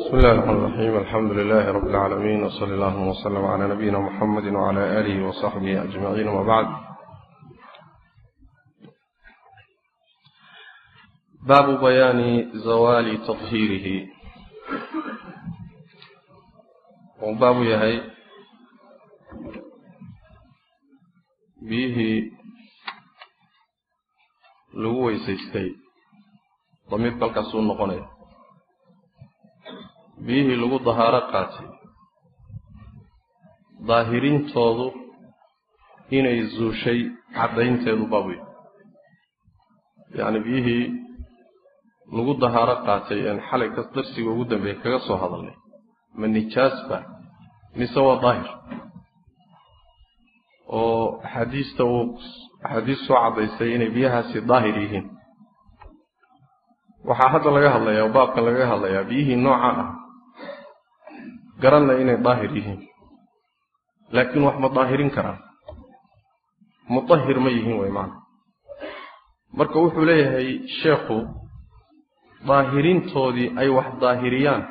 بسم الله الرحمن الرحيم الحمد لله رب العالمين وصلى الله وسلم على نبينا محمد وعلى آله وصحبه أجمعين وبعد باب بيان زوال تطهيره وباب يهي بيه لغو ويسيستي ضمير كالكسون نقنيه biyihii lagu dahaaro qaatay daahirintoodu inay zuushay caddaynteedu baabuy yacni biyihii lagu dahaaro qaatay een xalay darsiga ugu dambeeya kaga soo hadalnay. Ma nijaasba mise waa daahir? Oo axaadiista uu axaadiis soo caddaysay inay biyahaasi daahir yihiin. Waxaa hadda laga hadlayaa baabkan lagaga hadlayaa biyihii nooca ah garanna inay daahir yihiin. Laakiin wax ma daahirin karaan. Mutahir ma yihiin way maana. Marka wuxuu leeyahay sheekhu daahirintoodii ay wax daahiriyaan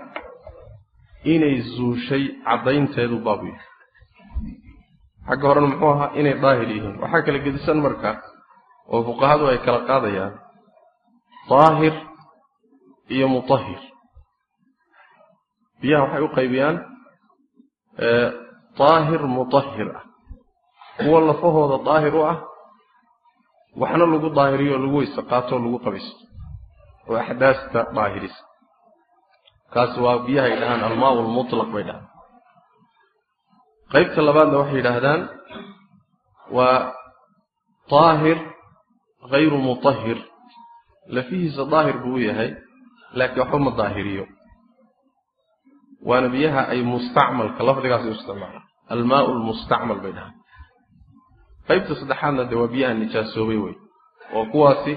inay zuushay caddaynteedu baabu yahay xagga horena muxuu ahaa inay daahir yihiin. Waxaa kala gedisan marka oo fuqahadu ay kala qaadayaan daahir iyo mutahir biyaha waxay u qaybiyaan daahir mutahir ah. Kuwa lafahooda daahir u ah waxna lagu daahiriyo lagu weyse qaato lagu qabaysto. Oo axdaasta daahirisa kaasi waa biyahay dhahaan almaa lmutlaq bay dhahaan. Qaybta labaadna waxay yidhaahdaan waa daahir hayru mutahir lafihiisa daahir buu u yahay laakiin waxba ma daahiriyo waana biyaha ay mustacmalka lafdigaas u isticmaalaan almaau lmustacmal bay dhahaan qaybta saddexaadna dee waa biyaha nijaasoobay wey oo kuwaasi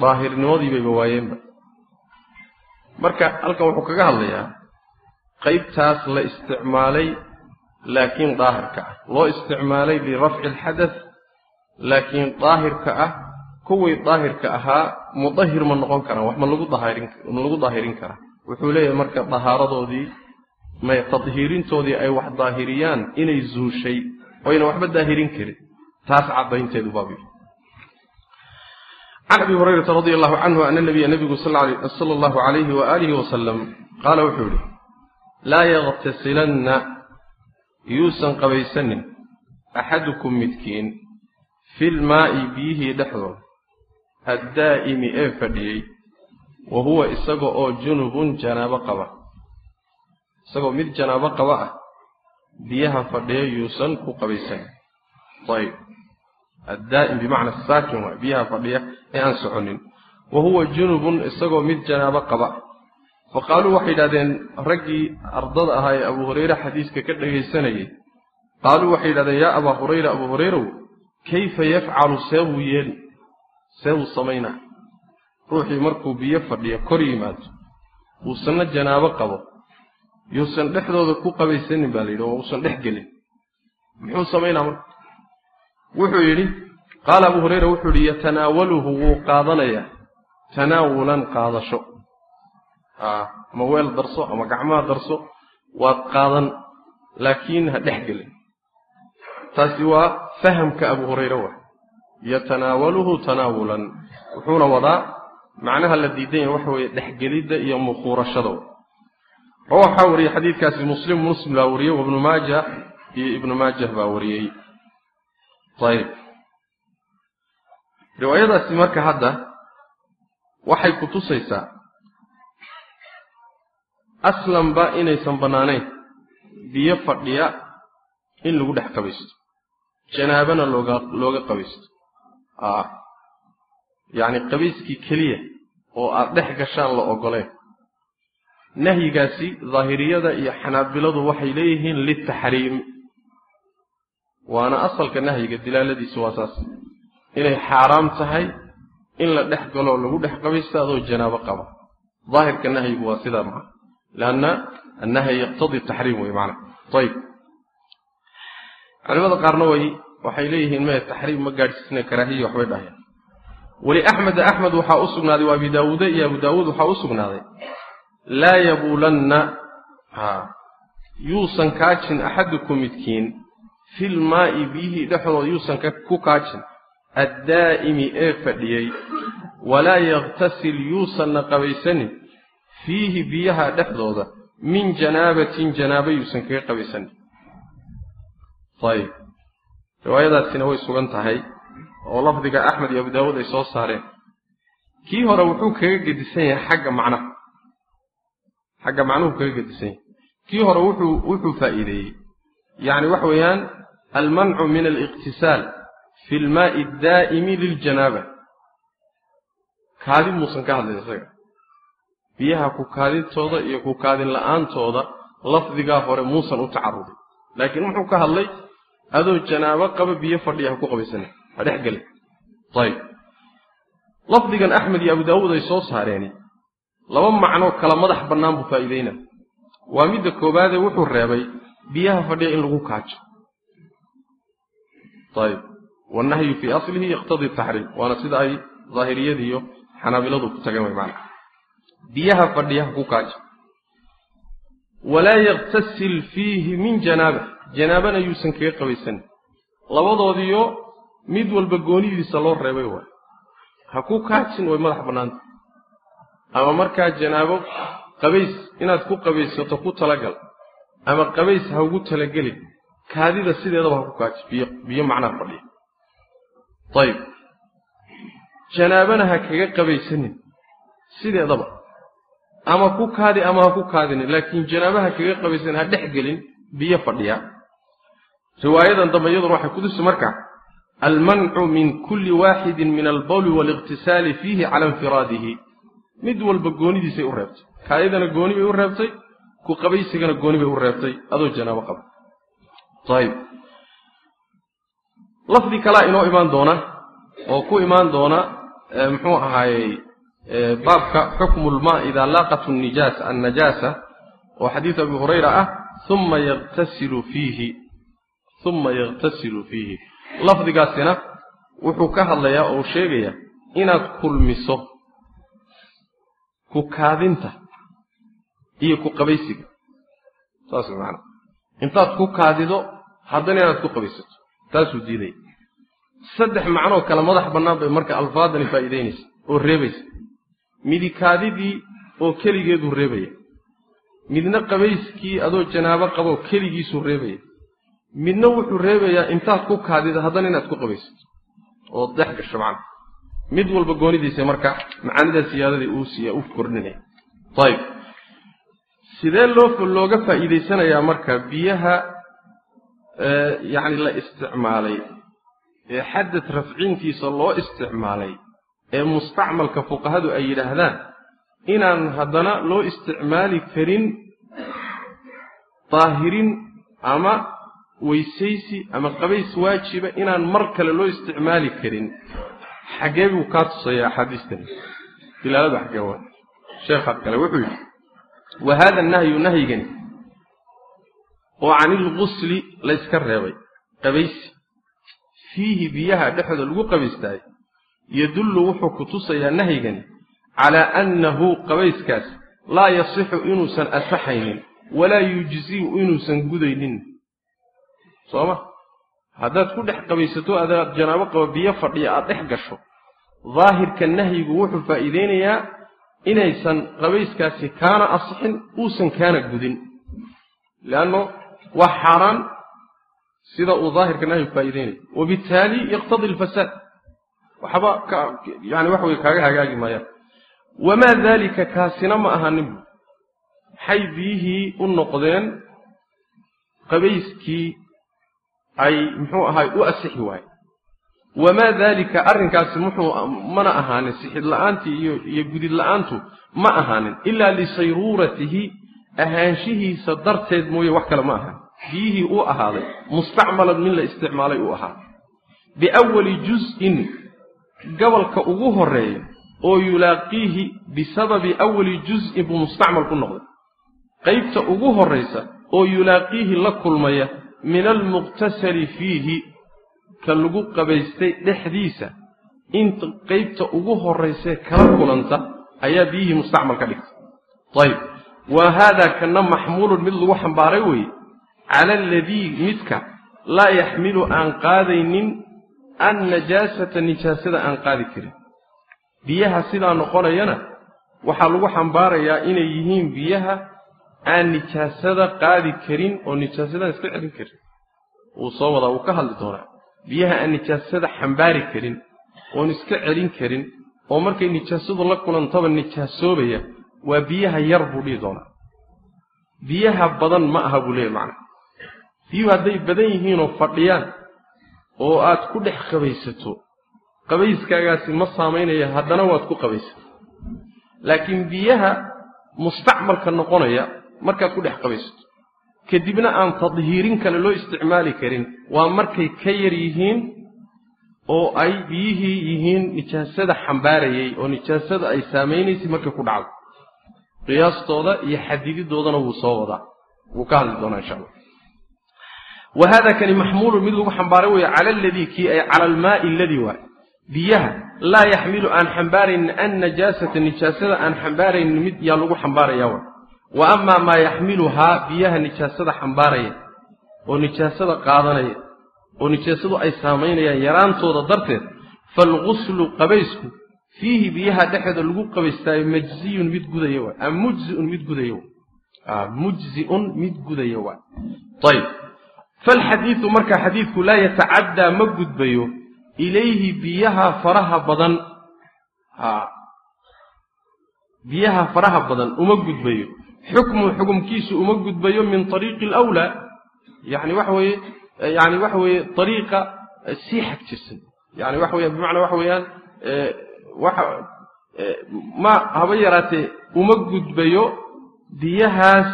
daahirnimadiibayba waayeenba. Marka halkan wuxuu kaga hadlayaa qaybtaas la isticmaalay laakiin daahirka ah. Loo isticmaalay lirafci alxadath laakiin daahirka ah kuwii daahirka ahaa mudahir ma noqon karaan wax ma lagu daahirin karaa wuxuu leeyahay marka dahaaradoodii may tadhiirintoodii ay wax daahiriyaan inay zuushay oyna waxba daahirin karin. Taas caddaynteedu baabu can abi hurayrata radi allahu canhu ana nabiya nabigu sala allahu calayhi waaalihi wasalam qaala wuxuu yihi laa yaktasilanna yuusan qabaysanin axadukum midkiin fi lmaa'i biyihii dhexdooda addaa'imi ee fadhiyey wa huwa isaga oo junubun janaabo qaba. Isagoo mid janaabo qaba ah biyaha fadhiya yuusan ku qabaysanin ayb addaa'im bimacna saakin waay biyaha fadhiya ee aan soconin. Wa huwa junubun isagoo mid janaabo qaba. Fa qaaluu waxay yidhahdeen raggii ardada ahaa ee abuu hureyre xadiiska ka dhagaysanayay. Qaaluu waxay yidhahdeen yaa abaa hurayra abuu hureyrow kayfa yafcalu see buu yeeli see buu samaynaa ruuxii markuu biyo fadhiyo kor yimaado. Uusanna janaabo qabo. Yuusan dhexdooda ku qabaysanin baa la yidhi oo uusan dhex gelin. Muxuu samaynaa marka wuxuu yidhi qaala abuu hureyra wuxuu yidhi yatanaawaluhu wuu qaadanayaa. Tanaawulan qaadasho. Ama weel darso ama gacmaha darso waad qaadan laakiin ha dhex gelin. Taasi waa fahamka abuu hureyre wa yatanaawaluhu tanaawulan wuxuuna wadaa macnaha la diidan yahay waxa weeye dhexgelidda iyo mukhuurashada waxaa wariyey xadiidkaasi muslim muslim baa wariyey wa maaja iyo ibnu maajah baa wariyey. Ayib riwaayadaasi marka hadda waxay ku tusaysaa aslanba inaysan bannaanayn biyo fadhiya in lagu dhex qabaysto janaabana looga looga qabaysto yacni qabayskii keliya oo aad dhex gashaan la ogoleen nahyigaasi daahiriyada iyo xanaabiladu waxay leeyihiin liltaxriim waana asalka nahyiga dilaaladiisu waa saas. Inay xaaraam tahay in la dhex galoo lagu dhex qabaysta adoo janaabo qaba. Daahirka nahyigu waa sidaa maca lianna annahyi yaqtadi taxriim wey macana ayib culimada qaarna way waxay leeyihiin maya taxriim ma gaadhsiisna karaahiya waxbay dhahayaan weli axmeda axmed waxaa u sugnaaday wa abi daawuude iyo abu daawuud waxaa u sugnaaday. Laa yabuulanna yuusan kaajin axadukum midkiin filmaa'i biyihii dhexdooda yuusan ku kaajin. Addaa'imi ee fadhiyey walaa yaktasil yuusanna qabaysanin fiihi biyaha dhexdooda min janaabatin janaaba yuusan kaga qabaysanin. Ayib riwaayadaasina way sugan tahay oo lafdiga axmed iyo abu daawuud ay soo saareen. Kii hore wuxuu kaga gedisan yahay xagga macnaha xagga macnuhu kaga gedisan yahay. Kii hore wuxuu wuxuu faa'iideeyey. Yacni waxa weeyaan almancu min aliqtisaal fi lmaa'i addaa'imi liljanaaba kaadin muusan ka hadlin isaga. Biyaha ku kaadintooda iyo ku kaadin la'aantooda lafdigaa hore muusan u tacarudin laakiin muxuu ka hadlay adoo janaabo qaba biyo fadhiya ha ku qabaysana ha dhex geli ayib lafdigan axmed iyo abu daawuud ay soo saareeni laba macnoo kala madax bannaan buu faa'iideyna waa midda koowaadee wuxuu reebay biyaha fadhiya in lagu kaajo. Ayib wannahyu fii aslihi yaqtadii taxriim waana sida ay daahiriyada iyo xanaabiladu ku tageen way maana biyaha fadhiya ha ku kaajo. Walaa yaktasil fiihi min janaaba. Janaabana yuusan kaga qabaysanin labadoodiyo mid walba goonidiisa loo reebay waay. Ha ku kaajin way madax bannaanta. Ama markaa janaabo qabays inaad ku qabaysato ku talagal. Ama qabays ha ugu talagelin. Kaadida sideedaba ha ku kaaji biyo biyo macnaha fadhiya ayib janaabana ha kaga qabaysanin. Sideedaba. Ama ku kaadi ama ha ku kaadinin. Laakiin janaaba kaga qabaysanin ha dhex gelin. Biyo fadhiya. Riwaayadan dambe iyaduna waxay kutusi marka almancu min kulli waaxidin min albawli waaliqtisaali fiihi cala infiraadihi mid walba goonidiisay u reebtay. Kaadidana gooni bay u reebtay. Ku qabaysigana gooni bay u reebtay. Adoo janaabo qaba. Ayib lafdi kalaa inoo imaan doona oo ku imaan doona muxuu ahaayey baabka xukmu lmaa idaa laaqat nijaas annajaasa oo xadiid abi hurayra ah uma yaqtasilu fiihi lafdigaasina wuxuu ka hadlayaa oo sheegayaa inaad kulmiso ku kaadinta iyo ku qabaysiga. Saas maana intaad ku kaadido haddana inaad ku qabaysato. Taasuu diidaya saddex macnoo kale madax bannaan bay marka alfaadani faa'iidaynaysa oo reebaysa. Midi kaadidii oo keligeeduu reebaya. Midna qabayskii adoo janaabo qaboo keligiisuu reebaya midna wuxuu reebayaa intaad ku kaadido haddana inaad ku qabaysato oo dex gasho macna mid walba goonidiisa marka macaanidaa siyaadadii uu siiya u kordhinaya ayib sidee loo looga faa'iidaysanayaa marka biyaha yacni la isticmaalay ee xadad rafcintiisa loo isticmaalay ee mustacmalka fuqahadu ay yidhaahdaan inaan haddana loo isticmaali karin daahirin ama weysaysi ama qabays waajiba inaan mar kale loo isticmaali karin. Xaggee buu kaa tusaya axaadiistani. Dilaalada xaggee waa. Sheekha kale wuxuu yidhi wa haada nahyu nahyigani? oo can ilgusli layska reebay. Qabaysi fiihi biyaha dhexdooda lagu qabaystaay yadullu wuxuu ku tusayaa nahyigani calaa annahu qabayskaas laa yasixu inuusan asaxaynin walaa yujziu inuusan gudaynin sooma? Haddaad ku dhex qabaysato adaad janaabo qaba biyo fadhiya aad dhex gasho. Daahirka nahyigu wuxuu faa'iideynayaa inaysan qabayskaasi kaana asixin uusan kaana gudin. Leanno waa xaaraan sida uu daahirka nahyigu faa'iideynayo. Wabittaali yaqtadi alfasaad. Waxba yani wax wey kaaga hagaagi maayaan. Wamaa daalika kaasina ma ahanin maxay biyihii u noqdeen qabayskii ay muxuu ahaay u asixi waaye wamaa daalika arrinkaasi muxuu mana ahaanin sixid la'aantii iyo gudid la'aantu ma ahaanin ilaa lisayruuratihi ahaanshihiisa darteed mooye wax kale ma ahaan. Biyihii u ahaaday mustacmalan min la isticmaalay u ahaaday biawali juz-in gobolka ugu horreeya oo yulaaqiihi bisababi awali juz-in buu mustacmal ku noqday. Qaybta ugu horraysa oo yulaaqiihi la kulmaya min almuqtasali fiihi ka lagu qabaystay dhexdiisa. Inta qaybta ugu horraysee kala kulanta ayaa biyihii mustacmal ka dhigtay. Ayib wa haadaa kana maxmuulun mid lagu xambaaray weeye cala aladii midka laa yaxmilu aan qaadaynin annajaasata nijaasada aan qaadi karin. Biyaha sidaa noqonayana waxaa lagu xambaarayaa inay yihiin biyaha aan nijaasada qaadi karin oo nijaasadaan iska celin karin. Wuu soo wadaa wuu ka hadli doonaa. Biyaha aan nijaasada xambaari karin oon iska celin karin oo markay nijaasadu la kulantaba nijaasoobaya waa biyaha yar buu dhihi doonaa. Biyaha badan ma aha buu leeyahy macnaa biyuhu hadday badan yihiinoo fadhiyaan oo aad ku dhex qabaysato qabayskaagaasi ma saamaynaya haddana waad ku qabaysato. Laakiin biyaha mustacmalka noqonaya markaad ku dhex qabaysato. Kadibna aan tadhiirin kale loo isticmaali karin. Waa markay ka yar yihiin oo ay biyihii yihiin nijaasada xambaarayay oo nijaasada ay saamaynaysay markay ku dhacdo. Qiyaastooda iyo xadididoodana wuu soo wadaa. Wuu ka hadli doonaa insha allah. Wa hada kani maxmuulun mid lagu xambaaray weeye cala aladii kii ay cala almaai aladii waay biyaha laa yaxmilu aan xambaaraynin annajaasata nijaasada aan xambaaraynin mid yaa lagu xambaaraya wa wa amaa maa yaxmiluhaa biyaha nijaasada xambaaraya oo nijaasada qaadanaya oo nijaasadu ay saamaynayaan yaraantooda darteed faalguslu qabaysku fiihi biyaha dhexeeda lagu qabaystaayo majziyun mid gudaya waay am mujziun mid gudaya waay mujziun mid gudaya waay ayib falxadiidu marka xadiidku laa yatacaddaa ma gudbayo ilayhi biyaha faraha badan biyaha faraha badan uma gudbayo xukmu xukumkiisu uma gudbayo min ariiqi alwlaa yani waxa weeye yani waxa weeye ariiqa sii xag jirsan yani waxa weya bimacnaa waxa weeyaan waxa ma haba yaraatee uma gudbayo biyahaas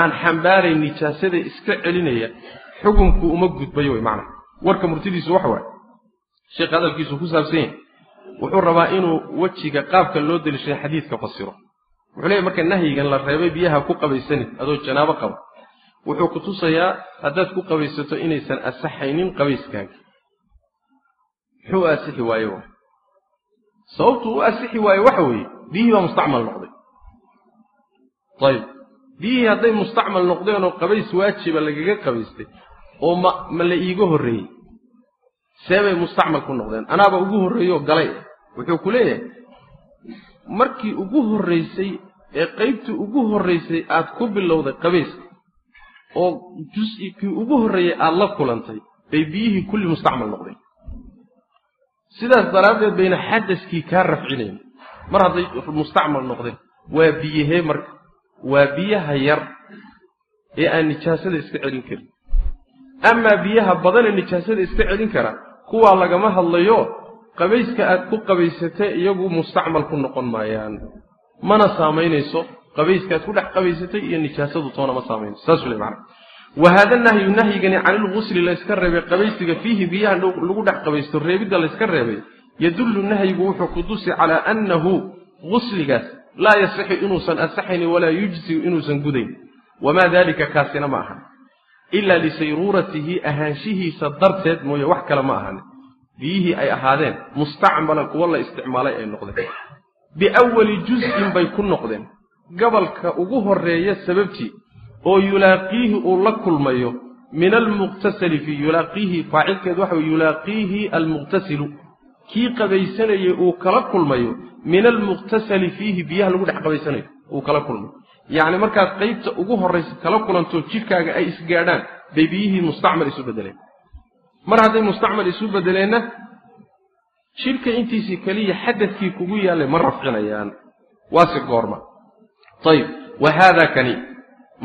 aan xambaarayn nijaasada iska celinaya. Xukumku uma gudbayo wey macnaa. Warka murtidiisu waxa waaye sheekh hadalkiisu ku saabsan yahay wuxuu rabaa inuu wejiga qaabka loo delishay xadiidka fasiro wuxuu leeyahy marka nahyigan la reebay biyaha ku qabaysanin adoo janaabo qaba wuxuu ku tusayaa haddaad ku qabaysato inaysan asaxaynin qabayskaaga. Muxuu asixi waaye wa sababtuu u asixi waaye waxa weeye biyihii baa mustacmal noqday. Ayib biyihii hadday mustacmal noqdeenoo qabays waajiba lagaga qabaystay oo ma ma la iiga horreeyey. Seebay mustacmal ku noqdeen. Anaaba ugu horreeyoo galay. Wuxuu ku leeyahay markii ugu horraysay ee qaybtii ugu horraysay aad ku bilowday qabayska oo jus-i ugu horreeyey aada la kulantay bay biyihii kulli mustacmal noqdeen sidaas daraaddeed bayna xadaskii kaa rafcinayn mar hadday mustacmal noqdeen waa biyahee marka waa biyaha yar ee aan nijaasada iska celin karin. Amaa biyaha badanee nijaasada iska celin kara kuwaa lagama hadlayo qabayska aad ku qabaysatay iyagu mustacmal ku noqon maayaan. Mana saamaynayso qabayska aad ku dhex qabaysatay iyo nijaasadu toona ma saamaynayso saasuu le macana wa haada nahyu nahyigani cani lgusli layska reebay qabaysiga fiihi biyaha lagu dhex qabaysto reebidda layska reebay yadullu nahyigu wuxuu ku tusi calaa annahu gusligaas laa yasixu inuusan asaxaynin walaa yujziu inuusan gudayn. Wamaa dalika kaasina ma ahan. Ilaa lisayruuratihi ahaanshihiisa darteed mooye wax kale ma ahanin biyihii ay ahaadeen mustacmalan kuwa la isticmaalay ay noqdeen. Biawali juz-in bay ku noqdeen. Gobolka ugu horreeya sababtii oo yulaaqiihi uu la kulmayo min almuqtasali fii yulaaqiihi faacilkeed waxa wey yulaaqiihi almuqtasilu. Kii qabaysanayay uu kala kulmayo min almuqtasali fiihi biyaha lagu dhex qabaysanayo uu kala kulmayo yacni markaad qaybta ugu horraysa kala kulantoo jidhkaaga ay isgaadhaan bay biyihii mustacmal isu beddeleen mar hadday mustacmal isu beddeleenna jidhka intiisii keliya xadadkii kugu yaallay ma rafcinayaan. Waase goorma. Ayib wa haada kani.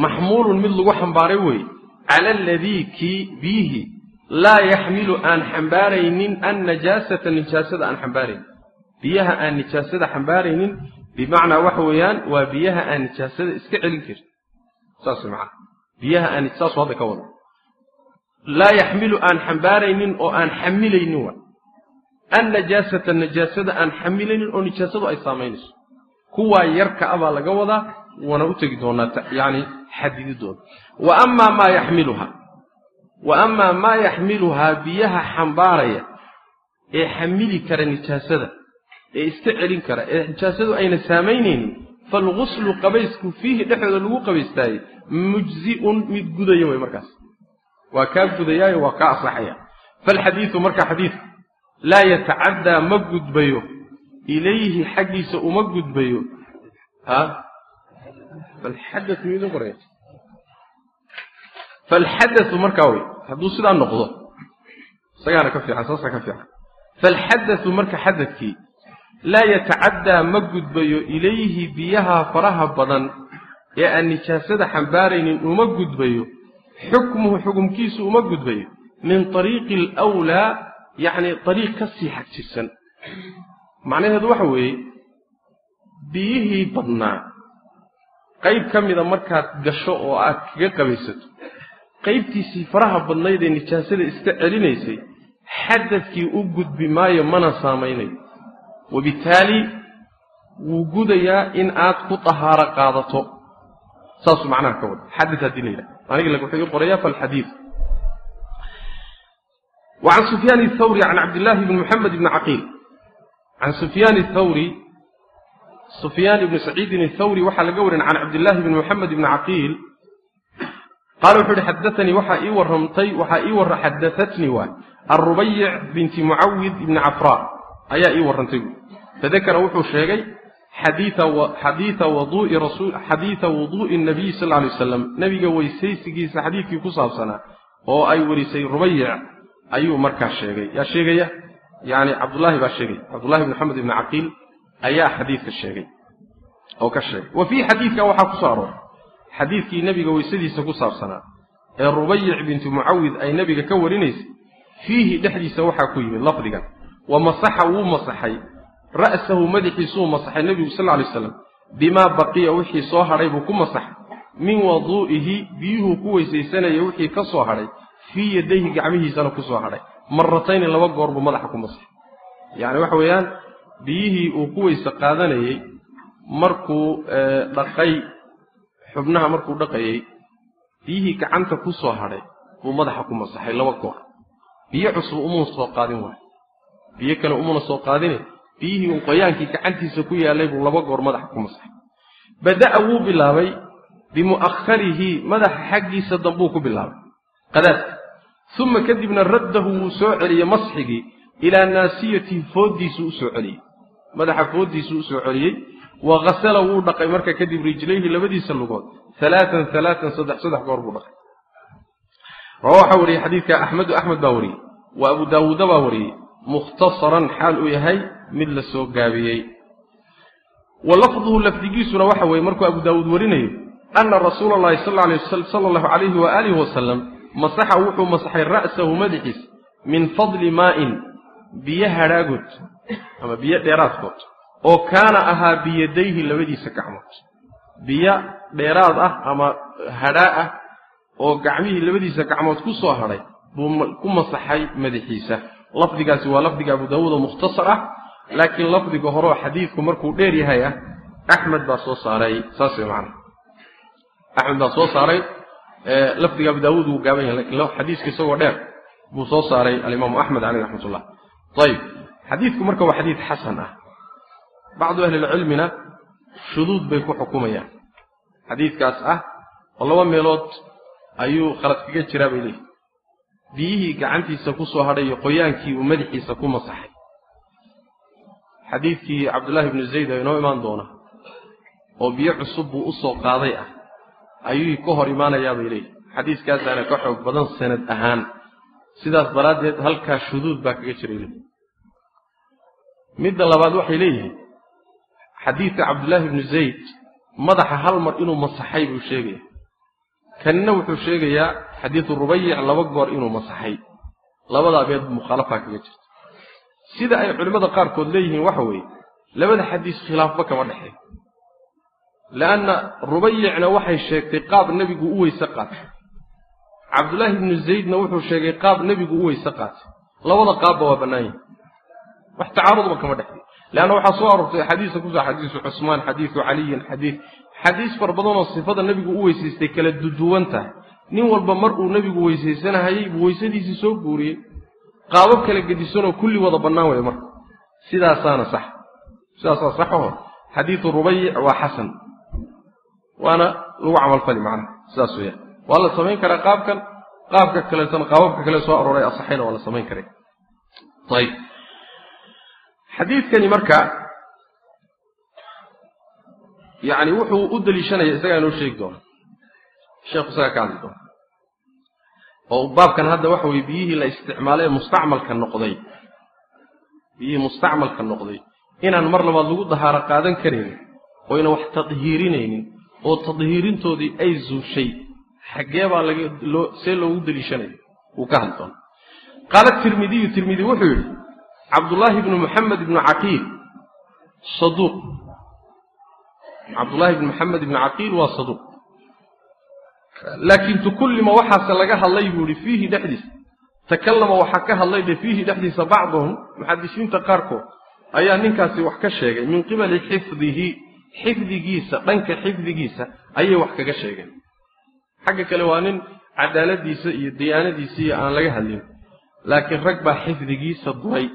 Maxmuulun mid lagu xambaaray weeye cala aladii kii biyihii laa yaxmilu aan xambaaraynin annajaasata nijaasada aan xambaaraynin biyaha aan nijaasada xambaaraynin bimacnaa waxa weeyaan waa biyaha aan nijaasada iska celin karin saas macana biyaha aan saasuu hadda ka wada laa yaxmilu aan xambaaraynin oo aan xamilaynin wa. Annajaasata najaasada aan xamilaynin oo nijaasadu ay saamaynayso kuwaa yarka a baa laga wadaa waana u tegi doonaa yani xadididooda wa amaa maa yaxmiluha wa amaa maa yaxmiluhaa biyaha xambaaraya ee xamili kara nijaasada ee iska celin kara ee nijaasadu ayna saamaynaynin falguslu qabaysku fiihi dhexdooda lagu qabaystaayey mujzi'un mid gudaya way markaas waa kaa gudayaayo waa kaa asaxaya falxadiidu marka xadiidku laa yatacaddaa ma gudbayo. Ilayhi xaggiisa uma gudbayo. Qoraya falxadatu markaa wey hadduu sidaa noqdo isagaana ka fiican saasaa ka fiican. Falxadatu marka xadadkii laa yatacaddaa ma gudbayo ilayhi biyaha faraha badan ee aan nijaasada xambaaraynin uma gudbayo xukmuhu xukumkiisu uma gudbayo min ariiqi alwlaa yacni ariiq ka sii xagjirsan macnaheedu waxa weeye biyihii badnaa qayb ka mida markaad gasho oo aad kaga qabaysato qaybtiisii faraha badnayd ee nijaasada iska celinaysay xadadkii u gudbi maayo mana saamaynayo wabitaali wuu gudayaa in aad ku tahaaro qaadato. Saasuu macnaha ka wada xadad haddii la yidhaha aniga lag wuxuu ii qorayaa falxadiid وعن سفيان الثوري عن عبد الله بن محمد بن عقيل عن سفيان الثوري سفيان بن سعيد الثوري وحل قول عن عبد الله بن محمد بن عقيل قال وحول حدثني وحا إي ورمتي وحا إي ور حدثتني وان الربيع بنت معوذ بن عفراء أيا إي ورمتي فذكر وحو شيغي حديث xadiia wuduu'i nabiy sal lay wasalam nebiga weysaysigiisa xadiidkii ku saabsanaa oo ay werisay rubayic ayuu markaa sheegay. Yaa sheegaya? Yani cabdulaahi baa sheegaya cabdulahi bn maxamed ibni caqiil ayaa xadiidka sheegay oo ka sheegay. Wa fii xadiidka waxaa ku soo arooray. Xadiidkii nebiga weysadiisa ku saabsanaa ee rubayic binti mucawid ay nebiga ka warinaysay fiihi dhexdiisa waxaa ku yimid lafdigan. Wa masaxa wuu masaxay ra'sahu madaxiisuu masaxay nebigu sal lay slam bimaa baqiya wixii soo hadhay buu ku masaxay min waduu'ihi biyuhuu ku weysaysanaya wixii ka soo hadhay fii yadayhi gacmihiisana ku soo hadhay maratayni laba goor buu madaxa ku masaxay. Yacni waxa weeyaan biyihii uu ku weyse qaadanayey markuu dhaqay xubnaha markuu dhaqayey biyihii gacanta ku soo hadhay buu madaxa ku masaxay laba goor. Biyo cusub umuna soo qaadin waayo. Biyo kale umuna soo qaadine biyihii uu qoyaankii gacantiisa ku yaallay buu laba goor madaxa ku masaxay. Bada'a wuu bilaabay bimu'akharihi madaxa xaggiisa dambuu ku bilaabay. Qadaadka uma kadibna raddahu wuu soo celiyey masxigii ilaa naasiyatihi fooddiisuu u soo celiyey madaxa fooddiisuu u soo celiyey wa hasala wuu dhaqay marka kadib rijlayhi labadiisa lugood. Alaaan alaaan saddex saddex goor buu dhaqay. Rawa waxaa wariyey xadiidka axmedu axmed baa wariyey. Wa abu daawuuda baa wariyey. Mukhtasaran xaal uu yahay mid la gaabiyey. Wa lafduhu lafdigiisuna waxa weeye markuu abu daawuud warinayo ana rasuula allahi sal allahu calayhi waaalihi wasalam masaxa wuxuu masaxay ra'sahu madaxiis min fadli maa'in biyo hadhaagood ama biyo dheeraadkood oo kaana ahaa biyadayhi labadiisa gacmood. Biyo dheeraad ah ama hadhaa ah oo gacmihii labadiisa gacmood ku soo hadhay buu ku masaxay madaxiisa. Lafdigaasi waa lafdiga abu daawuud oo mukhtasar ah laakiin lafdiga horeo xadiidku markuu dheer yahay ah axmed baa soo saaray saas way macana axmed baa soo saaray lafdiga abu daawuud wuu gaaban yahay laakiin xadiiska isagoo dheer buu soo saaray alimaamu axmed caleyh raxmat ullah ayib xadiidku marka waa xadiid xasan ah. Bacdu ahlilcilmina shuduud bay ku xukumayaan. Xadiidkaas ah oo laba meelood ayuu khalad kaga jiraa bay leeyihi biyihii gacantiisa ku soo hadhay iyo qoyaankii uu madaxiisa ku masaxay xadiidkii cabdullaahi zayd oo inoo imaan doona oo biyo cusub buu u soo qaaday ah. Ayuu ka hor imaanayaa bay leeyihi xadiiskaasaana ka xoog badan sanad ahaan. Sidaas daraaddeed halkaa shuduud baa kaga jiray. Leeyihi midda labaad waxay leeyihiin xadiidka cabdullaahi ibnu zayd madaxa hal mar inuu masaxay buu sheegaya. Kanina wuxuu sheegayaa xadiidu rubayic laba goor inuu masaxay. Labadaa beed mukhaalafaa kaga jirta sida ay culimmada qaarkood leeyihiin waxa weeye labada xadiis khilaafba kama dhexeey leanna rubayicna waxay sheegtay qaab nebigu u weyse qaatay. Cabdullaahi ibnu zaydna wuxuu sheegay qaab nebigu u weyse qaatay. Labada qaabba waa bannaan yahay wax tacaarudba kama dhexday leanna waxaa soo aroortay axaadiisa kuso xadiisu cusmaan xadiisu caliyin xadiis xadiis far badanoo sifada nebigu u weysaystay kala duduwan tahay. Nin walba mar uu nebigu weysaysanahayey buu weysadiisii soo guuriyey qaabab kala gedisanoo kulli wada bannaan weeye marka. Sidaasaana sax. Sidaasaa saxaho xadiidu rubayic waa xasan. Waana lagu camalfali macnaha. Sidaas weeyaan. Waa la samayn karaa qaabkan? Qaabka kaleetana qaababka kale soo arooray asaxayna waa la samayn karay. Ayib xadiidkani marka yani wuxuu u deliishanaya isagaa inoo sheegi doona sheekhu isagaa ka hadli doona oo baabkan hadda waxa weye biyihii la isticmaalay ee mustacmalka noqday. Biyihii mustacmalka noqday. Inaan mar labaad lagu dahaaro qaadan karaynin oo yna wax tadhiirinaynin oo tadhiirintoodii ay zuushay xaggee baa see loogu deliishanaya wuu ka hadli doona qaala tirmidiyu tirmidi wuxuu yidhi cabdullaahi ibnu muxamed ibnu caqiil saduuq. Cabdullaahi ibnu maxamed ibnu caqiil waa saduuq laakiin tukullima waxaase laga hadlay buu ihi fiihi dhexdiisa takallama waxaa ka hadlay dhe fiihi dhexdiisa bacduhum muxadisiinta qaarkood ayaa ninkaasi wax ka sheegay. Min qibali xifdihi xifdigiisa dhanka xifdigiisa ayay wax kaga sheegeen. Xagga kale waa nin cadaaladiisa iyo diyaanadiisa iyo aan laga hadlin. Laakiin rag baa xifdigiisa duray.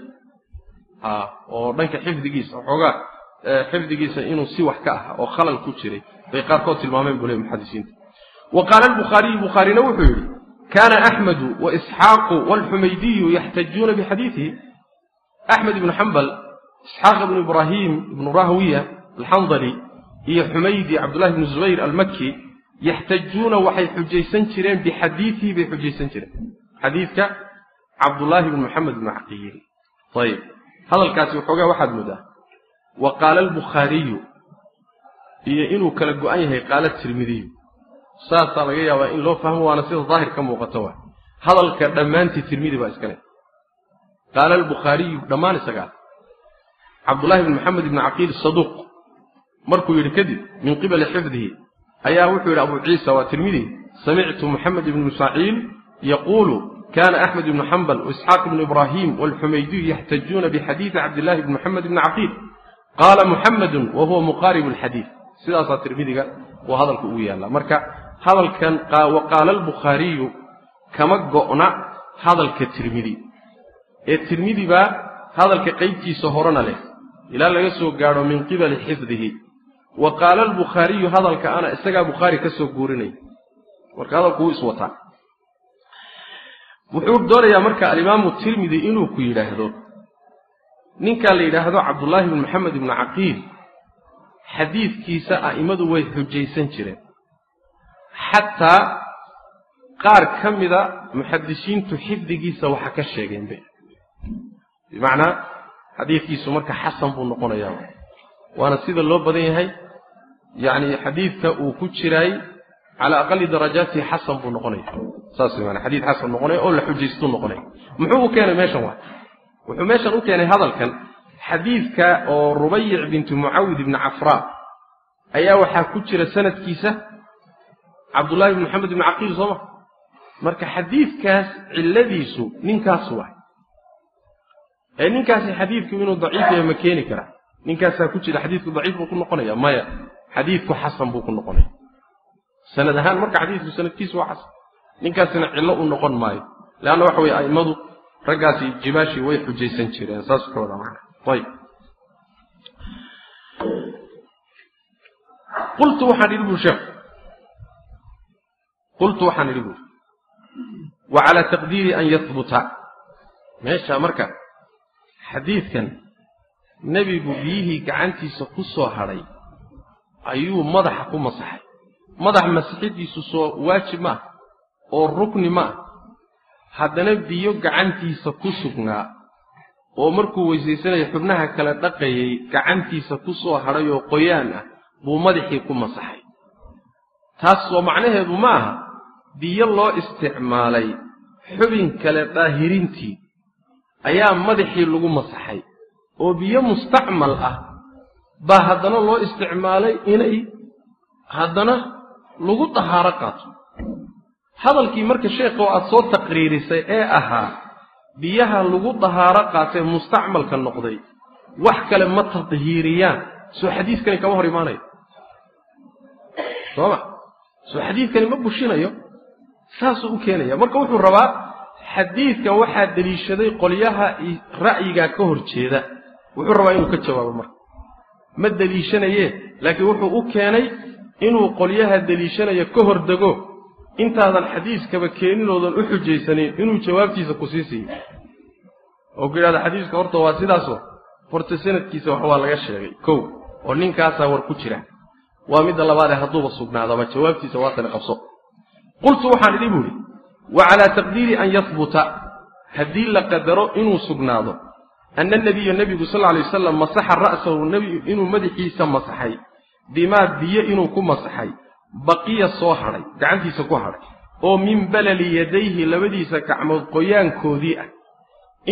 Oo dhanka xifdigiisa waxoogaa xifdigiisa inuu si wax ka aha oo khalal ku jiray. Bay qaarkood tilmaameen buu le muxadisiinta wa qaala albukhaariyu bukhaarina wuxuu yidhi kaana axmedu waisxaaqu walxumaydiyu yaxtajuuna bixadiidihi axmed ibnu xambal isxaaq ibnu ibraahim ibnu rahwiya alxandali iyo xumaydi cabdullahi ibnu zubayr almaki yaxtajuuna waxay xujaysan jireen bixadiidihi bay xujaysan jireen. Xadiidka cabdullaahi ibnu maxamed ibnu caqiil. Ayib hadalkaasi waxoogaa waxaad moodaa wa qaala albukhaariyu iyo inuu kala go-an yahay qaala tirmidiyu saasaa laga yaabaa in loo fahmo waana sida daahir ka muuqato waa hadalka dhammaantii tirmidi baa iska leh. Qaala albukhaariyu dhammaan isagaa cabdullahi ibni maxamed ibni caqiil saduuq markuu yidhi kadib min qibali xifdihi ayaa wuxuu yidhi abu ciisa waa tirmidi samictu moxamed ibnu ismaaciil yaquulu kana axmed ibnu xambal waisxaaq ibnu ibraahim walxumaydiyu yaxtajuuna bixadiidi cabdillahi ibni moxamed ibni caqiil qaala muxamedun wa huwa muqaaribu alxadiid sidaasaa tirmidiga uu hadalka ugu yaallaa marka hadalkan wa qaala albukhaariyu kama go'na hadalka tirmidi ee tirmidi baa hadalka qaybtiisa horena leh ilaa laga soo gaadho min qibali xifdihi. Wa qaala albukhaariyu hadalka ana isagaa bukhaari ka soo guurinaya marka hadalku wuu iswataa wuxuu doonayaa marka alimaamu tirmidi inuu ku yidhaahdo ninkaa la yidhaahdo cabdullaahi ibnu maxamed ibnu caqiil xadiidkiisa a'immadu way xujaysan jireen xataa qaar ka mida muxadisiintu xifdigiisa waxa ka sheegeenbe bimacnaa xadiidkiisu marka xasan buu noqonayaa. Waana sida loo badan yahay yacni xadiidka uu ku jiraay calaa aqali darajaatihi xasan buu noqonaya. Saas maanaa xadiid xasan noqonaya oo la xujaystuu noqonaya muxuu u keenay meeshan waa? Wuxuu meeshan u keenay hadalkan xadiidka oo rubayic bintu mucawid ibni cafraa ayaa waxaa ku jira sanadkiisa cabdullahi ibn maxamed ibni caqiil sooma marka xadiidkaas cilladiisu ninkaas waay ee ninkaasi xadiidku inuu daciif yahay ma keeni karaa ninkaasaa ku jira xadiidku daciif buu ku noqonaya maya. Xadiidku xasan buu ku noqonaya. Sanad ahaan marka xadiidku sanadkiisu waa xasan. Ninkaasina cillo u noqon maayo. Leanna waxa weye a'immadu raggaasi jibaashii way xujaysan jireen saasuu ka wadaa macana ayib qultu waxaan idhi buri sheekhu qultu waxaan idhi buri wa calaa taqdiiri an yahbuta meesha marka xadiidkan nebigu biyihii gacantiisa ku soo hadhay ayuu madaxa ku masaxay. Madax masixidiisu soo waajib ma ah oo rukni ma ah. Haddana biyo gacantiisa ku sugnaa oo markuu weysaysanayo xubnaha kale dhaqayay gacantiisa ku soo hadhay oo qoyaan ah buu madaxii ku masaxay. Taas oo macnaheedu ma aha biyo loo isticmaalay xubin kale daahirintii ayaa madaxii lagu masaxay. Oo biyo mustacmal ah baa haddana loo isticmaalay inay haddana lagu dahaaro qaato. Hadalkii marka sheekho aad soo taqriirisay ee ahaa biyaha lagu dahaaro qaatee mustacmalka noqday wax kale ma tadhiiriyaan. Soo xadiiskani kama hor imaanayo. Sooma? Soo xadiidkani ma bushinayo saasuu u keenaya. Marka wuxuu rabaa xadiidkan waxaa deliishaday qolyaha ra'yigaa ka hor jeeda. Wuxuu rabaa inuu ka jawaabo marka. Ma deliishanaye laakiin wuxuu u keenay inuu qolyaha deliishanayo ka hor dego. Intaadan xadiiskaba keeninoodan u xujaysanin inuu jawaabtiisa ku sii siiyo oo ku yidhahda xadiiska horta waa sidaasoo horta sanadkiisa wax waa laga sheegay. Kow oo ninkaasaa war ku jira. Waa midda labaadee hadduuba sugnaadaba jawaabtiisa waatani qabso qultu waxaan idhi buuhi wa calaa taqdiiri an yahbuta haddii la qadaro inuu sugnaado ana nabiya nebigu sal alay wasalam masaxa ra'sahu nebigu inuu madaxiisa masaxay bimaa biyo inuu ku masaxay baqiya soo hadhay gacantiisa ku hadhay oo min balali yadayhi labadiisa gacmood qoyaankoodii ah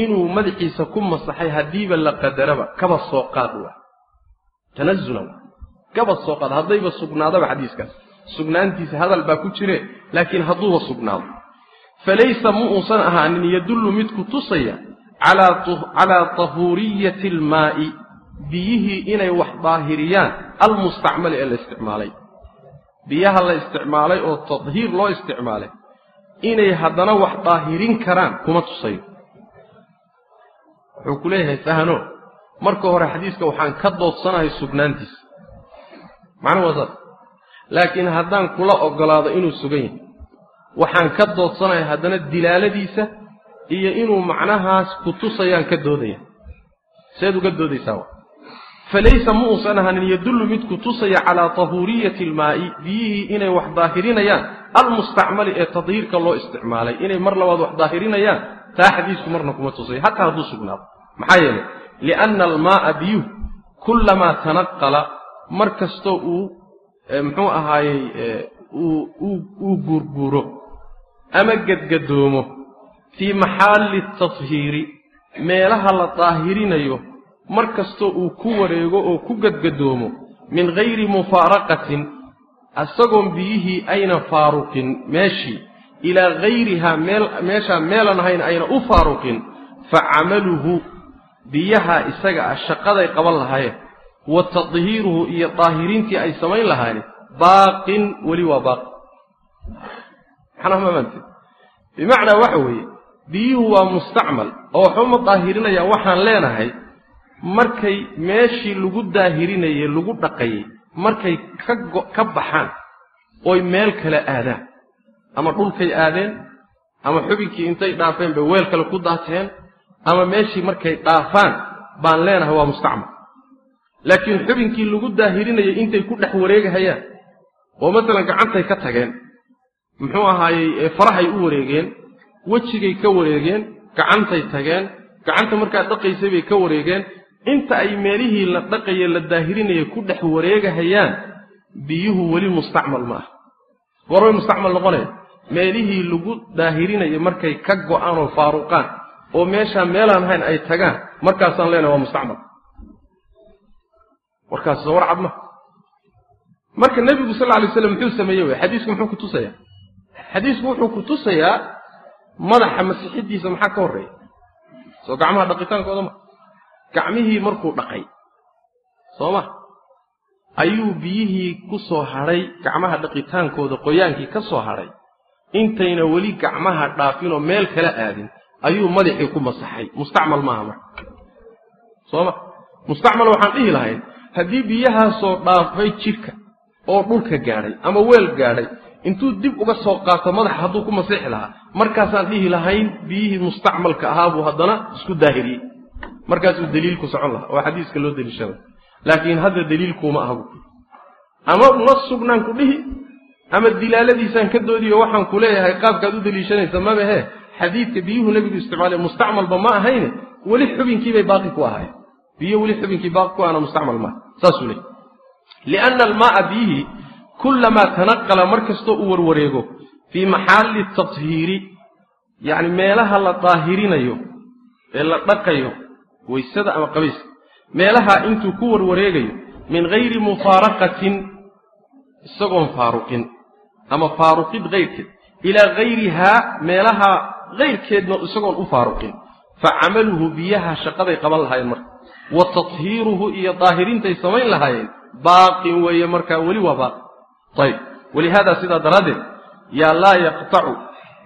inuu madaxiisa ku masaxay haddiiba la qadaraba kaba soo qaad waa. Tanazula waa. Kaba soo qaad haddayba sugnaadaba xadiiskaas sugnaantiisa hadal baa ku jire laakiin hadduuba sugnaado. Falaysa mu uusan ahaanin yadullu mid ku tusaya calaa tahuuriyati almaa'i biyihii inay wax daahiriyaan almustacmali ee la isticmaalay. Biyaha la isticmaalay oo tadhiir loo isticmaalay inay haddana wax daahirin karaan kuma tusayo. Wuxuu ku leeyahay sahano marka hore xadiiska waxaan ka doodsanahay sugnaantiisa. Macnuhu waa saas laakiin haddaan kula ogolaado inuu sugan yahay. Waxaan ka doodsanahay haddana dilaaladiisa iyo inuu macnahaas ku tusayaan ka doodaya. Seed uga doodaysaa falaysa ma uusan ahanin yadullu mid ku tusaya calaa tahuuriyati almaa'i biyihii inay wax daahirinayaan. Almustacmali ee tadhiirka loo isticmaalay inay mar labaad wax daahirinayaan taa xadiisku marna kuma tusayo xataa hadduu sugnaado. Maxaa yeelay? Lianna almaa'a biyuhu kullamaa tanaqala mar kastoo uu muxuu ahaayey uu guurguuro ama gedgadoomo fii maxaalli tadhiiri meelaha la daahirinayo mar kastoo uu ku wareego oo ku gadgadoomo min hayri mufaaraqatin isagoon biyihii ayna faaruqin meeshii ilaa hayrihaa meeshaa meelan ahayn ayna u faaruqin fa camaluhu biyaha isaga ah shaqaday qaban lahaayeen wa tadhiiruhu iyo daahiriintii ay samayn lahaayeen baaqin weli waa baaqi maxnaa maamante bimacnaa waxa weeye biyuhu waa mustacmal oo waxuma daahirinayaan waxaan leenahay markay meeshii lagu daahirinayey lagu dhaqayey markay ka baxaan oy meel kale aadaan. Ama dhulkay aadeen ama xubinkii intay dhaafeen bay weel kale ku daateen ama meeshii markay dhaafaan baan leenahay waa mustacmal laakiin xubinkii lagu daahirinayay intay ku dhex wareegahayaan oo masalan gacantay ka tageen muxuu ahaayey farahay u wareegeen wejigay ka wareegeen gacantay tageen gacanta markaa dhaqaysay bay ka wareegeen inta ay meelihii la dhaqaye la daahirinaya ku dhex wareegahayaan biyuhu weli mustacmal ma ah gorbay mustacmal noqonaya meelihii lagu daahirinaya markay ka go'aan oo faaruqaan oo meeshaa meelaan ahayn ay tagaan markaasaan leenahay waa mustacmal warkaas war cad ma. Marka nebigu sal alay slam muxuu sameeye wey xadiisku muxuu ku tusayaa? Xadiisku wuxuu ku tusayaa madaxa masixidiisa maxaa ka horreeya soo gacmaha dhaqitaankooda ma. Gacmihii markuu dhaqay. Soo ma? Ayuu biyihii ku soo hadhay gacmaha dhaqitaankooda qoyaankii ka soo hadhay intayna weli gacmaha dhaafinoo meel kala aadin ayuu madaxii ku masaxay. Mustacmal maaha marka. Soo ma? Mustacmal waxaan dhihi lahayn haddii biyahaasoo dhaafay jidhka oo dhulka gaadhay ama weel gaadhay intuu dib uga soo qaato madaxa hadduu ku masiixi lahaa markaasaan dhihi lahayn biyihii mustacmalka ahaa buu haddana isku daahiriyey markaasuu daliilku socon lahaa oo xadiiska loo deliishada laakiin hadda daliilkuuma aha ama ma sugnaan ku dhihi ama dilaaladiisaan ka doodiyo waxaan ku leeyahay qaabkaad u deliishanaysa mabahe xadiidka biyuhu nebigu isticmaalay mustacmalba ma ahayne? Weli xubinkiibay baaqi ku ahaayeen biyo weli xubinkii baaqi ku ahna mustacmal maaha saasuu leey lianna almaaa biyihii kullamaa tanaqala mar kastoo uu warwareego fii maxaalli tadhiiri yacni meelaha la daahirinayo ee la dhaqayo waysada ama qabayska meelaha intuu ku warwareegayo min hayri mufaaraqatin isagoon faaruqin ama faaruqid kayrkeed ilaa hayrihaa meelaha kayrkeedna isagoon u faaruqin. Fa camaluhu biyaha shaqaday qaban lahaayeen marka wa tathiiruhu iyo daahirintay samayn lahaayeen baaqin weeye markaa weli waa baaqi ayb walihaadaa sidaa daraaddeed yaa laa yaqtacu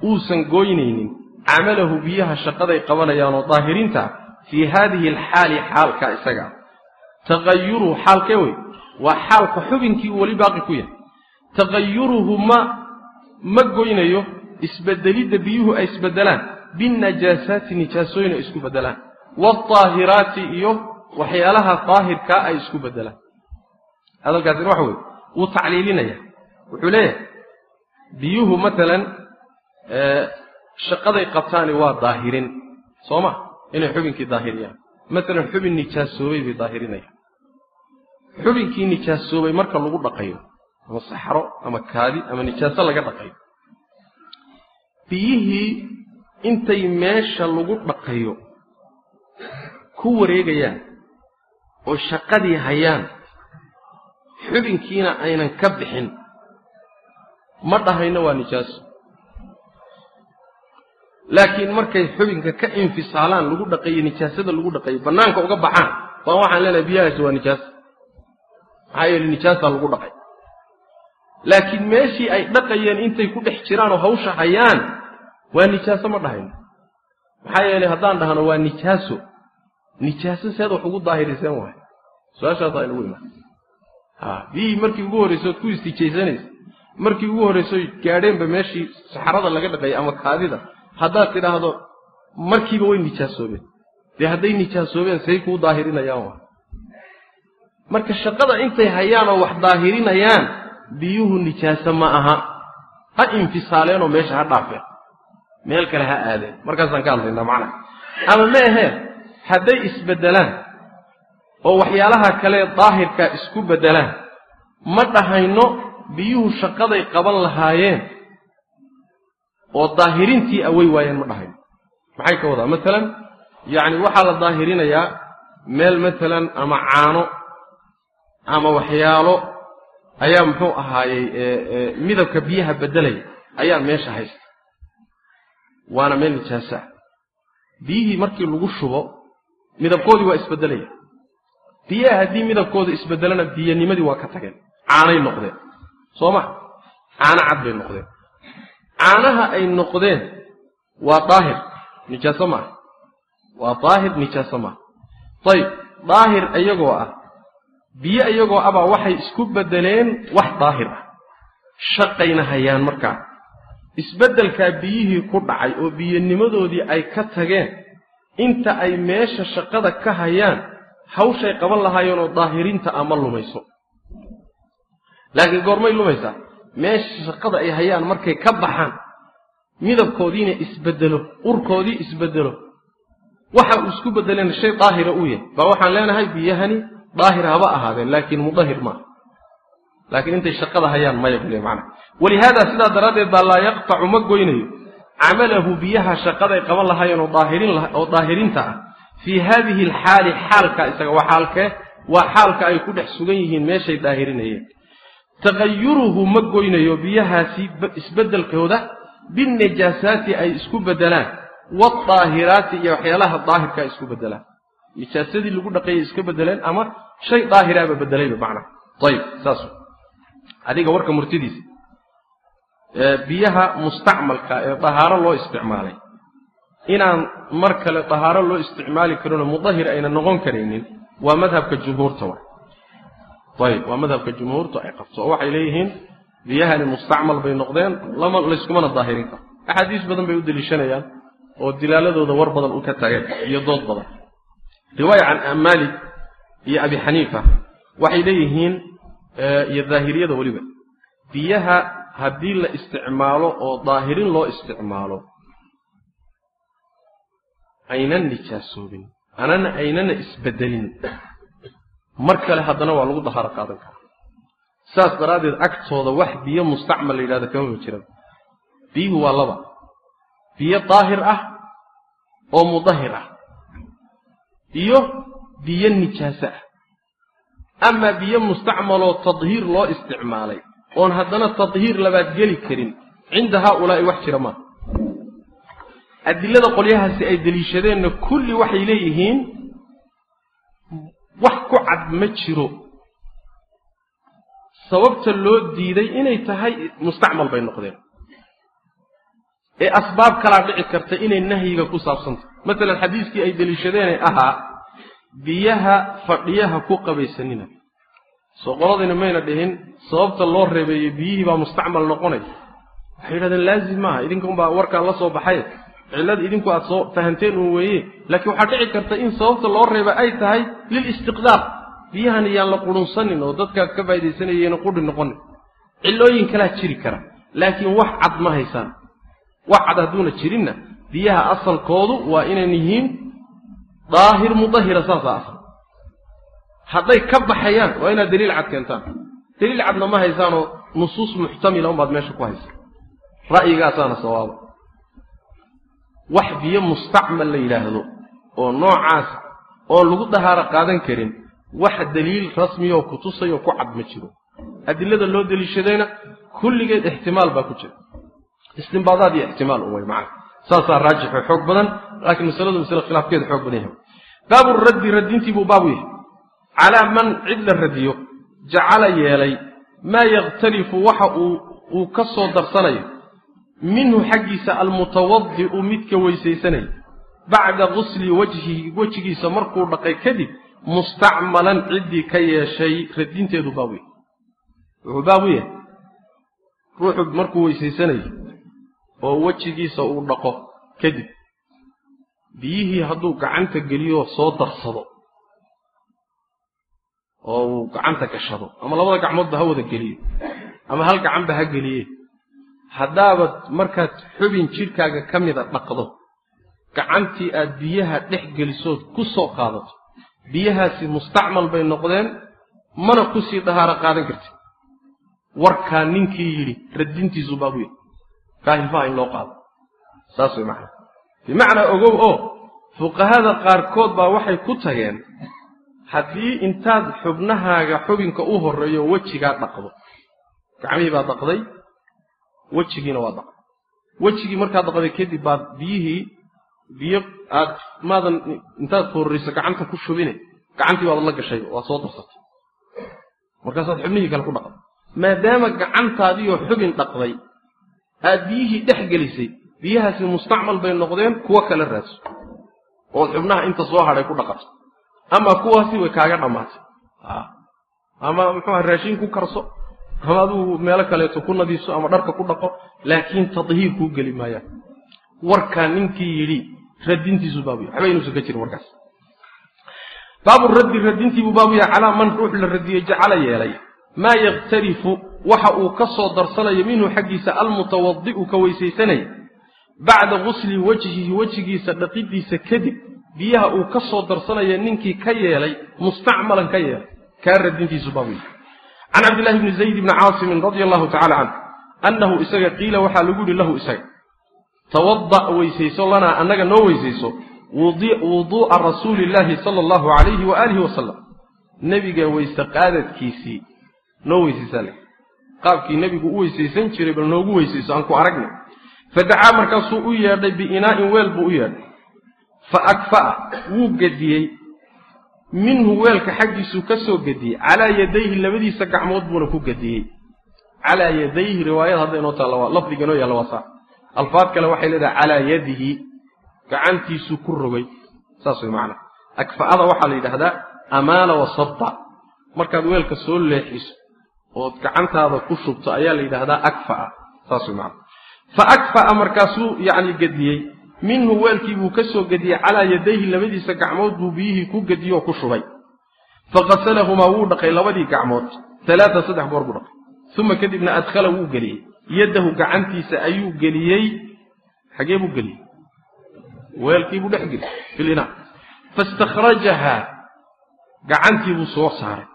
uusan gooynaynin camalahu biyaha shaqaday qabanayaanoo daahiriinta fii haadihi alxaali xaalka isaga. Taqayuruhu xaalkee wey? Waa xaalka xubinkii uu weli baaqi ku yahay. Taqayuruhu ma ma goynayo isbedelidda biyuhu ay isbedelaan. Binnajaasaati nijaasooyin ay isku bedelaan. Waaahiraati iyo waxyaalaha daahirkaa ay isku bedelaan hadalkaasina waxa weye wuu tacliilinaya. Wuxuu leeyahay biyuhu matalan shaqaday qabtaani waa daahirin. Soo ma inay xubinkii daahiriyaan. Matalan xubin nijaasoobay bay daahirinayaan xubinkii nijaasoobay marka lagu dhaqayo ama saxro ama kaadi ama nijaaso laga dhaqayo biyihii intay meesha lagu dhaqayo ku wareegayaan oo shaqadii hayaan xubinkiina aynan ka bixin ma dhahayno waa nijaaso. Laakiin markay xubinka ka infisaalaan lagu dhaqayo nijaasada lagu dhaqayo bannaanka uga baxaan baa waxaan leenahay biyahaasi waa nijaas. Maxaa yeele nijaasaa lagu dhaqay. Laakiin meeshii ay dhaqayeen intay ku dhex jiraan oo hawsha hayaan waa nijaaso ma dhahayno maxaa yeelay haddaan dhahno waa nijaaso nijaaso seed wax ugu daahiriseen waay. Su'aashaasaa inagu imaan biyihii markii ugu horraysa ood ku istijaysanaysa markii ugu horraysoy gaadheenba meeshii saxarada laga dhaqayay ama kaadida haddaad tidhaahdo markiiba way nijaasoobeen dee hadday nijaasoobeen say kuu daahirinayaan waa marka shaqada intay hayaan oo wax daahirinayaan biyuhu nijaaso ma aha. Ha infisaaleenoo meesha ha dhaafeen. Meel kale ha aadeen. Markaasaan ka hadlaynaa macnaha. Ama ma ahee hadday isbeddelaan oo waxyaalaha kale daahirkaa isku beddelaan ma dhahayno biyuhu shaqaday qaban lahaayeen oo daahirintii awey waayeen ma dhahayno. Maxay ka wadaa matalan yacni waxaa la daahirinayaa meel matalan ama caano ama waxyaalo ayaa muxuu ahaayey midabka biyaha beddelaya ayaa meesha haysta waana meel nijaaso ah biyihii markii lagu shubo midabkoodii waa isbeddelaya biyaha haddii midabkooda isbeddelana biyanimadii waa ka tageen. Caanay noqdeen. Soo ma? Caano cad bay noqdeen. Caanaha ay noqdeen waa daahir nijaaso maaha waa daahir nijaaso maaha ayib daahir iyagoo ah biyo iyagoo abaa waxay isku beddeleen wax daahir ah. Shaqayna hayaan markaa. Isbeddelkaa biyihii ku dhacay oo biyanimadoodii ay ka tageen inta ay meesha shaqada ka hayaan hawshay qaban lahaayeenoo daahirinta ama lumayso. Laakiin goormay lumaysaa meesha shaqada ay hayaan markay ka baxaan midabkoodiina isbedelo urkoodii isbedelo waxa uu isku bedeleen shay daahira uu yahay. Baa waxaan leenahay biyahani daahir haba ahaadeen laakiin mudahir maaha laakiin intay shaqada hayaan maya bule macna. Walihaada sidaa daraaddeed baa laa yaqtacu ma goynayo camalahu biyaha shaqaday qaban lahaayeen oo daahirin oo daahirinta ah. Fii haadihi alxaali xaalka isaga waa xaalkee waa xaalka ay ku dhex sugan yihiin meeshay daahirinayeen. Taqayuruhu ma goynayo biyahaasi isbeddelkooda binnijaasaati ay isku beddelaan waaahiraati iyo waxyaalaha daahirka ay isku beddelaan. Nijaasadii lagu dhaqayay iska beddeleen ama shay daahiraaba beddelayba macnaha ayib saas. Adiga warka murtidiisa biyaha mustacmalka ee dahaaro loo isticmaalay. Inaan mar kale dahaaro loo isticmaali karinoo mudahir ayna noqon karaynin waa madhabka jumhuurta wa. Ayib waa madhabka jumhuurtu ay qabto oo waxay leeyihiin biyahani mustacmal bay noqdeen lama layskumana daahirin karo. Axaadiis badan bay u deliishanayaan oo dilaaladooda war badan u ka tageen iyo dood badan. Riwaaya can maalik iyo abi xaniifa waxay leeyihiin iyo daahiriyada weliba. Biyaha haddii la isticmaalo oo daahirin loo isticmaalo. Aynan nijaasoobin anana aynana isbedelin. Mar kale haddana waa lagu dahaaro qaadan karaa. Saas daraaddeed agtooda wax biyo mustacmal la yidhahda kamaba jiran biyuhu waa laba. Biyo daahir ah oo mudahir ah. Iyo biyo nijaaso ah. Amaa biyo mustacmaloo tadhiir loo isticmaalay oon haddana tadhiir labaad geli karin cinda haaulaa'i wax jira maaha adilada qolyahaasi ay deliishadeenna kulli waxay leeyihiin wax ku cad ma jiro. Sababta loo diiday inay tahay mustacmal bay noqdeen. Ee asbaab kalaa dhici karta inay nahyiga ku saabsantah masalan xadiiskii ay deliishadeenee ahaa biyaha fadhiyaha ku qabaysanina soo qoladayna mayna dhihin sababta loo reebeeyey biyihii baa mustacmal noqonaya waxay yidhahdeen laazim maaha idinkunbaa warkaa la soo baxay. Cillad idinku aad soo fahanteen uun weeye. Laakiin waxaa dhici karta in sababta loo reeba ay tahay lilistiqdaar biyahan yaan la qurunsanin oo dadkaad ka faa'idaysanayeena qudhi noqonin cillooyin kalaa jiri kara. Laakiin wax cad ma haysaan. Wax cad hadduuna jirinna biyaha asalkoodu waa inaan yihiin daahir mudahira saasaa asal hadday ka baxayaan waa inaad daliil cad keentaan. Daliil cadna ma haysaanoo nusuus muxtamila unbaad meesha ku haysa. Ra'yigaasaana sawaaba wax biyo mustacmal la yidhaahdo oo noocaas oon lagu dahaaro qaadan karin wax daliil rasmiyaoo kutusayoo ku cad ma jiro. Adilada loo deliishadayna kulligeed ixtimaal baa ku jira. Istimbaadaad iyo ixtimaal un way macana saasaa raajixo xoog badan laakiin masaladu masale khilaafkeeda xoog badan yahay. Baabu raddi radintii buu baabu yahay calaa man cid la radiyo jacala yeelay maa yakhtalifu waxa uu ka soo darsanayo minhu xaggiisa almutawadi'u midka weysaysanaya bacda gusli wajhihi wejigiisa markuu dhaqay kadib mustacmalan ciddii ka yeeshay radinteedu yahay wuxuu baabu yahay. Ruuxu markuu weysaysanayo oo wejigiisa uu dhaqo kadib biyihii hadduu gacanta geliyo soo darsado oo uu gacanta gashado ama labada gacmoodba ha wada geliyo ama hal gacanba ha geliye. Haddaabad markaad xubin jidhkaaga ka mida dhaqdo gacantii aad biyaha dhex gelisood ku soo qaadato biyahaasi mustacmal bay noqdeen mana ku sii dhahaaro qaadan kartid. Warkaa ninkii yidhi radintiisu baabu yahy kaahilfaha in loo qaado. Saas way macana bimacnaa ogow oo fuqahada qaarkood baa waxay ku tageen haddii intaad xubnahaaga xubinka u horreeyo wejigaa dhaqdo. Gacmihii baad dhaqday wejigiina waa dhaqday. Wejigii markaad dhaqday kadib baad biyihii biyo aad maadan intaad horrayso gacanta ku shubine gacantii baad la gashay waad soo darsatay. Markaasaad xubnihii kale ku dhaqday. Maadaama gacantaadiioo xubin dhaqday aad biyihii dhex gelisay biyahaasi mustacmal bay noqdeen kuwo kale raadso. Ood xubnaha inta soo hadhay ku dhaqato ama kuwaasi way kaaga dhammaatay ama muxuuha raashin ku karso. Ama adigu meelo kaleeto ku nadiifso ama dharka ku dhaqo laakiin tadhiir kuu geli maayaan warkaa ninkii yidhi radintiisu baabu yahy waxba inuusan ka jirin warkaas. Baabu raddi radintiibuu baabu yahay calaa man ruux la radiyey jacala yeelay. Maa yakhtalifu waxa uu ka soo darsanayo minhu xaggiisa almutawadi'u ka weysaysanaya. Bacda gusli wajhihi wejigiisa dhaqidiisa kadib biyaha uu ka soo darsanaya ninkii ka yeelay mustacmalan ka yeelay kaa radintiisu baabu yahay can cabdillahi bni zayd bni caasimin radia allahu tacala canhu annahu isaga qiila waxaa lagu yihi lahu isaga tawada' weysayso lanaa annaga noo weysayso wuduu'a rasuuli illaahi sala allahu calayhi waaalihi wasalam nebiga weyse qaadadkiisii noo weysaysaa le qaabkii nebigu u weysaysan jiray bal noogu weysayso aan ku aragnay fadacaa markaasuu u yeedhay biinaa'in weel buu u yeedhay fa akfa'a wuu gediyey. Minhu weelka xaggiisuu ka soo gediyey. Calaa yadayhi labadiisa gacmood buuna ku gediyey. Calaa yadayhi riwaayad hadda inoo taalla lafdiga inoo yaalla waa saa. Alfaad kale waxay leedahay calaa yadihi gacantiisuu ku rogay. Saas way macana akfa'ada waxaa la yidhahdaa amaala wa sabta. Markaad weelka soo leexiso ood gacantaada ku shubto ayaa la yidhahdaa akfa'a. Saas way macana fa akfa'a markaasuu yacni gediyey minhu weelkii buu ka soo gediyey calaa yadayhi labadiisa gacmood buu biyihii ku gediyey oo ku shubay. Faqasalahumaa wuu dhaqay labadii gacmood. Talaata saddex goor buu dhaqay. Uma kadibna adkhala wuu geliyey. Yaddahu gacantiisa ayuu geliyey. Xagee buu geliyey? Weelkii buu dhex geliyey. Filina. Fastakhrajahaa gacantii buu soo saaray.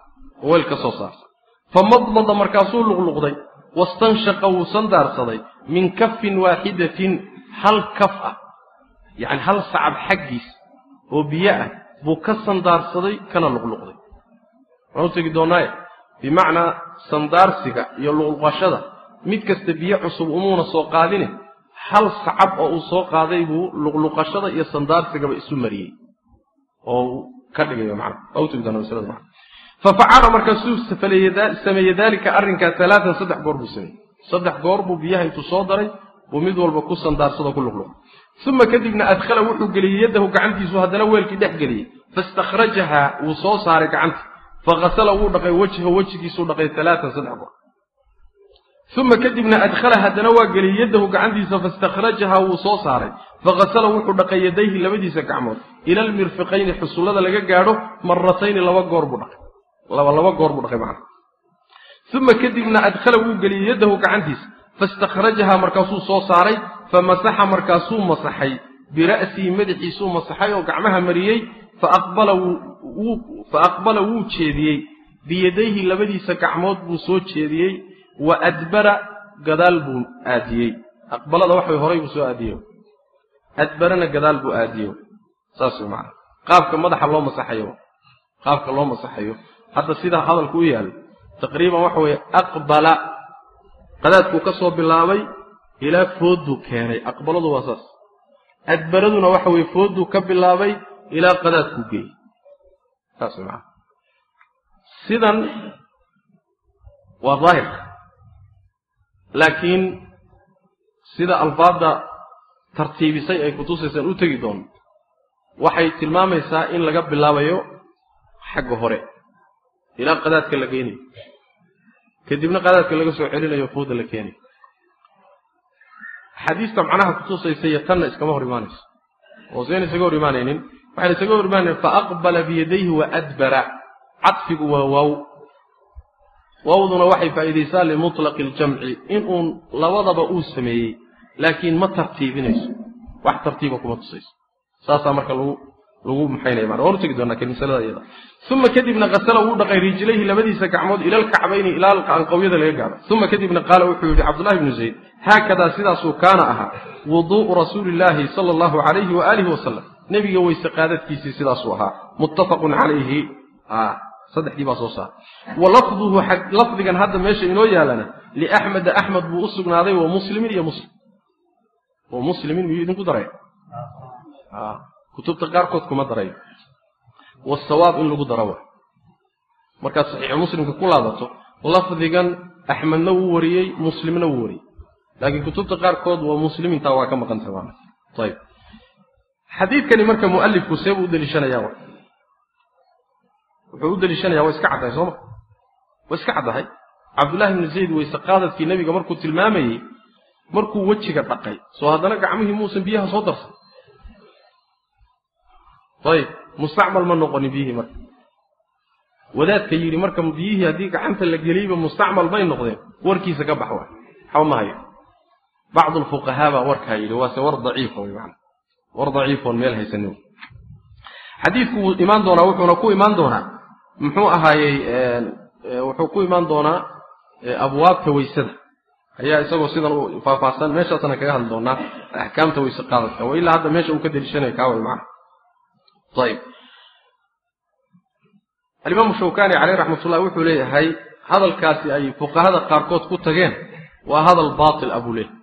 Oo weel ka soo saartay famadmada markaasuu luqluqday. Wastanshaqa wuu sandaarsaday min kafin waaxidatin hal kaf ah yacni hal sacab xaggiis oo biyo ah buu ka sandaarsaday kana luqluqday. Waxaan u tegi bimacnaa sandaarsiga iyo luqluqashada mid kasta biyo cusub umuuna soo qaadine hal sacab oo uu soo qaaday buu luqluqashada iyo sandaarsigaba isu mariyey. Oo ka dhigayo macna waa u tegi doona masalada macna fafacala markaasuu sameeye daalika arrinkaa alaatan saddex goor buu sameeyey. Saddex goor buu biyaha intuu soo daray buu mid walba ku sandaarsado ku luqluq uma kadibna adkhala wuxuu geliyey yaddahu gacantiisu haddana weelkii dhex geliyey. Fastakhrajaha wuu soo saaray gacanta. Faghasala wuu dhaqay wejha wejigiisuu dhaqay alaatan saddex goor. Uma kadibna adkhala haddana waa geliyey yaddahu gacantiisa fastakhrajaha wuu soo saaray. Faghasala wuxuu dhaqay yadayhi labadiisa gacmood. Ila almirfiqayni xusullada laga gaadho maratayni laba goor buu dhaqay. Laba laba goor buu dhaqay macna uma kadibna adkhala wuu geliyey yaddahu gacantiisa. Fastakhrajaha markaasuu soo saaray famasaxa markaasuu masaxay bira'sihi madaxiisuu masaxay oo gacmaha mariyey fa aqbala wuu jeediyey. Biyadayhi labadiisa gacmood buu soo jeediyey wa adbara gadaal buu aadiyey. Aqbalada waxay horay buu soo aadiyo adbarana gadaal buu aadiyo saas macana qaabka madaxa loo masaxayo. Qaabka loo masaxayo. Hadda sidaa hadalku u yaalo taqriiban waxa weeye aqbala. Qadaadkuu ka soo bilaabay ilaa foodduu keenay. Aqbaladu waa saas. Adbaraduna waxa weeye foodduu ka bilaabay ilaa qadaadkuu geeyey saas macana sidan waa daahirka laakiin sida alfaadda tartiibisay ay kutusaysaan u tegi doono waxay tilmaamaysaa in laga bilaabayo xagga hore. Ilaa qadaadka la geynayo kadibna qadaadka laga soo celinayo fooda la keenayo xadiista macnaha kutusaysa iyo tanna iskama hor imaanayso oo seen isaga hor imaanaynin. Waxayna isaga hor imaanayn fa aqbala biyadayhi wa adbara. Cadfigu waa waaw. Waawduna waxay faa'iidaysaa limutlaqi aljamci inuun labadaba uu sameeyey laakiin ma tartiibinayso. Wax tartiiba kuma tusayso saasaa marka lagu lagu maxaynaya mana uma kadibna kasala wuu dhaqay rijlayhi labadiisa gacmood ila alkacbayni ilaa anqawyada laga gaadho uma kadibna qaala wuxuu yidhi cabdullahi bnu zayd haakadaa sidaasuu kaana ahaa wuduu'u rasuuli illaahi sala allahu calayhi waaalihi wasalam nebiga weyse qaadadkiisii sidaasuu ahaa. Muttafaqun calayhi saddexdii baa soo saara wa lafdigan hadda meesha inoo yaalana liaxmeda axmed buu u sugnaaday wa muslimin iyo muslim. Wa muslimin miyuu idinku daray kutubta qaarkood kuma darayo wasawaab in lagu daro wa markaad saxiixu muslimka ku laabato lafdigan axmedna wuu wariyey muslimna wuu wariyey. Laakiin kutubta qaarkood waa muslimintaa waa ka maqanta maana ayib xadiidkani marka mualifku see buu u deliishanayaa wa. Wuxuu u waa iska caddahay sooma. Waa iska caddahay cabdullahi bnu zayd weyse qaadadkii nebiga markuu tilmaamayey markuu wejiga dhaqay. Soo haddana gacmihii muusan biyaha soo darsan ayib mustacmal ma noqonin biyihii marka. Wadaadka yidhi marka biyihii haddii gacanta la geliyeyba mustacmal may noqdeen. Warkiisa ka bax waay. Waxba ma hayo. Bacdu baa warkaa yidhi waase war daciifa wy maana war daciifoon meel haysanin xadiidku wuu imaan doonaa wuxuuna ku imaan doonaa muxuu ahaayey wuxuu ku imaan doonaa abwaabta weysada. Ayaa isagoo sidan u faahfaahsan meeshaasana kaga hadli doonaa axkaamta weyse qaadadka wa ilaa hadda meesha uu ka deliishanayo kaaway macana ayib alimaamu shawkani caleyh raxmatullahi wuxuu leeyahay hadalkaasi ay fuqahada qaarkood ku tageen waa hadal baatil ah buu leeyahay.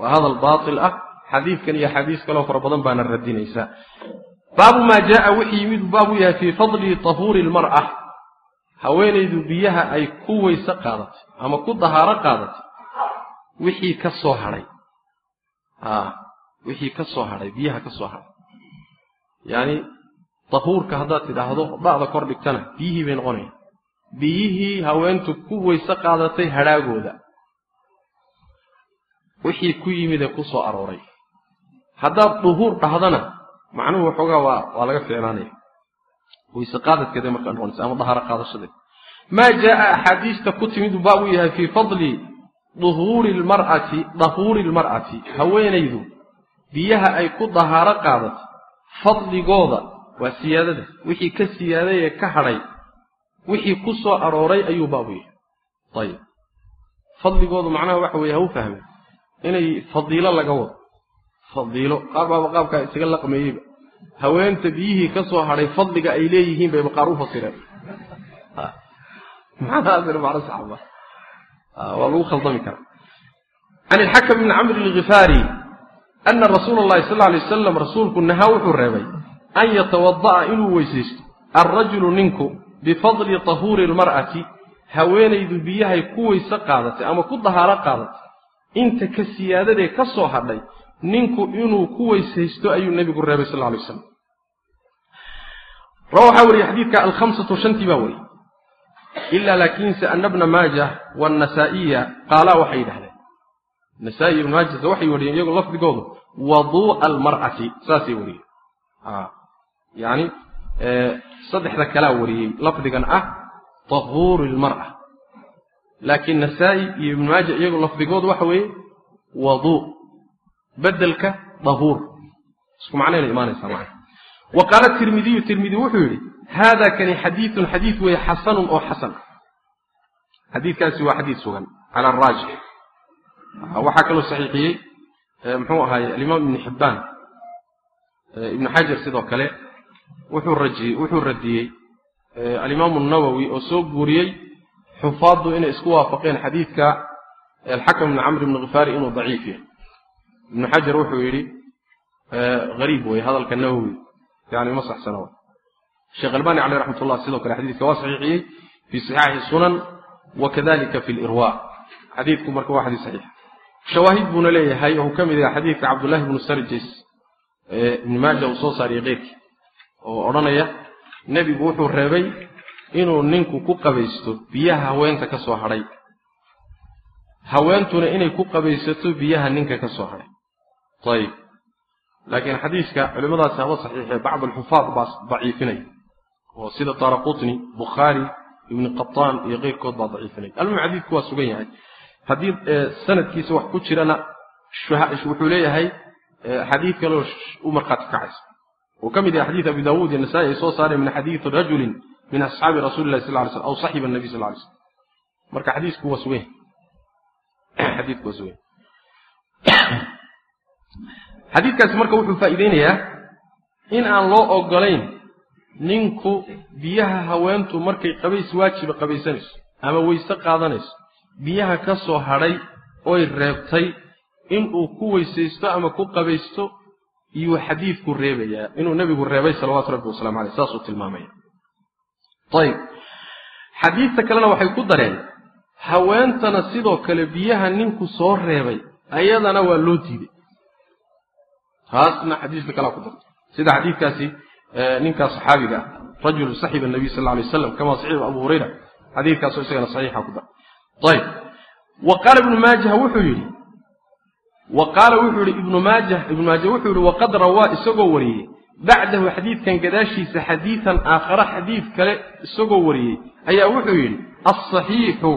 Waa hadal baatil ah xadiidkan iyo xadiis kaleo fara badan baana radinaysaa. Baabu maa jaaa wixii yimid baabu yahay fii fadli tahuuri lmar'a haweenaydu biyaha ay ku weyse qaadatay ama ku dahaaro qaadatay wixii ka soo hadhay wixii ka soo hadhay biyaha ka soo hadhay yacni dahuurka haddaad tidhaahdo ba'da kor dhigtana biyihii bay noqonayaan. Biyihii haweentu ku weyse qaadatay hadhaagooda. Wixii ku yimid ee ku soo arooray. Haddaad duhuur dhahdana macnuhu waxoogaa waa waa laga ficnaanaya weyse qaadadkeeda markaa noqonaysa ama dahaaro qaadashadeed. Maa jaaa axaadiista ku timid buu baab u yahay fii fadli duhuuri lmar'ati dahuuri lmar'ati haweenaydu biyaha ay ku dahaaro qaadato fadligooda waa siyaadada. Wixii ka siyaaday ee ka hadhay wixii ku soo arooray ayuu baabu yahay. Ayib fadligoodu macnaha waxa weeye ha u fahmeen inay fadiilo laga wado. Fadiilo qaar qaabkaa isaga laqmeeyeyba. Haweenta biyihii ka soo hadhay fadliga ay leeyihiin bayba qaar u fasireen. Macnahaasina macno saxa ma waa lagu khaldami karaa. Can ilxakam bni camr alghifaari ana rasuula allahi sal alay wasalam rasuulku nahaa wuxuu reebay an yatawada'a inuu weysaysto alrajulu ninku bifadli tahuuri lmar'ati haweenaydu biyahay ku weyse qaadatay ama ku dahaaro qaadatay inta ka siyaadadee ka soo hadhay ninku inuu ku weysaysto ayuu nebigu reebay sal alay waslam waxaa wariyey xadiidka alkhamsatu shantii baa wariyey ilaa laakiinse ana bna maajah waannasaa'iya qaalaa waxay yidhahdeen nasaa-i ibn maajasa waxay wariyeen iyagu lafdigoodu waduu'a almar'ati saasay wariyeen yani saddexda kalaa wariyey. Lafdigan ah tahuuru lmar'a laakiin nasaa-i iyo ibnu maaja iyagu lafdigoodu waxa weeye waduu bedelka dahuur isku macnayna imaanaysaa macna. Wa qaala tirmidiyu tirmidi wuxuu yidhi haada kani xadiidun xadiid weeye xasanun oo xasan. Xadiidkaasi waa xadiid sugan cala araajix waxaa kaloo saxiixiyey muxuu ahaaye alimaam ibni xibbaan ibnu xajar sidoo kale wuxuu radiyey alimaamu nawowi oo soo guuriyey xufaaddu inay isku waafaqeen xadiidka alxakam ibni camr ibni khifaari inuu daciif yahay. Ibnu xajar wuxuu yidhi hariib wey hadalka nawowi yani ma saxsana sheekh albani caleyh raxmat ullah sidoo kale xadiidka waa saxiixiyey fii saxiixi sunan wa fi lirwa xadiidku marka waa xadiis saxiix. Shawaahid buuna leeyahay oo uu ka mid yahay xadiidka cabdullahi bnu sarjis ibni maaja uu soo saariyey keyrkii oo odhanaya nebigu wuxuu reebay inuu ninku ku qabaysto biyaha haweenta ka soo hadhay. Haweentuna inay ku qabaysato biyaha ninka ka soo hadhay. Ayib laakiin xadiiska culimmadaasi haba saxiixee bacd alxufaad baa daciifinaya oo sida daaraqutni bukhaari ibni qataan iyo keyrkood baa daciifinaya almuhim xadiidku waa sugan yahay. Haddii sanadkiisa wax ku jirana wuxuu leeyahay xadiid kaloo u markhaati kacaysa uu ka mid yahay xadiid abi daawuud iyo nasaai ay soo saareen min xadiidi rajulin min asxaabi rasuli lah sal ly slm aw saxiba nabi sal lay slm marka xadiisku waa xadiidku waa xadiidkaasi marka wuxuu faa'iideynayaa in aan loo ogolayn ninku biyaha haweentu markay qabays waajiba qabaysanayso ama weyse qaadanayso biyaha ka soo hadhay oy reebtay inuu ku weysaysto ama ku qabaysto iyuu xadiidku reebayaa inuu nebigu reebay salawaatu rabbi wasalamu aleyh saasuu tilmaamaya. Ayib xadiidta kalena waxay ku dareen haweentana sidoo kale biyaha ninku soo reebay ayadana waa loo diiday. Taasna xadiiska kalea ku dartay sida xadiidkaasi ninkaas saxaabiga ah rajul saxiba nabiy sal alay waslam kama saxiba abu hurayra. Xadiidkaasoo isagana saxiixa ku dartay ayib wa qaala ibnu maajah wuxuu yidhi wa qaala wuxuu yidhi ibnu maajah ibnu maajah wuxuu yidhi waqad rawaa isagoo wariyey bacdahu xadiidkan gadaashiisa xadiidan aakhara xadiid kale isagoo wariyey. Ayaa wuxuu yidhi alsaxiixu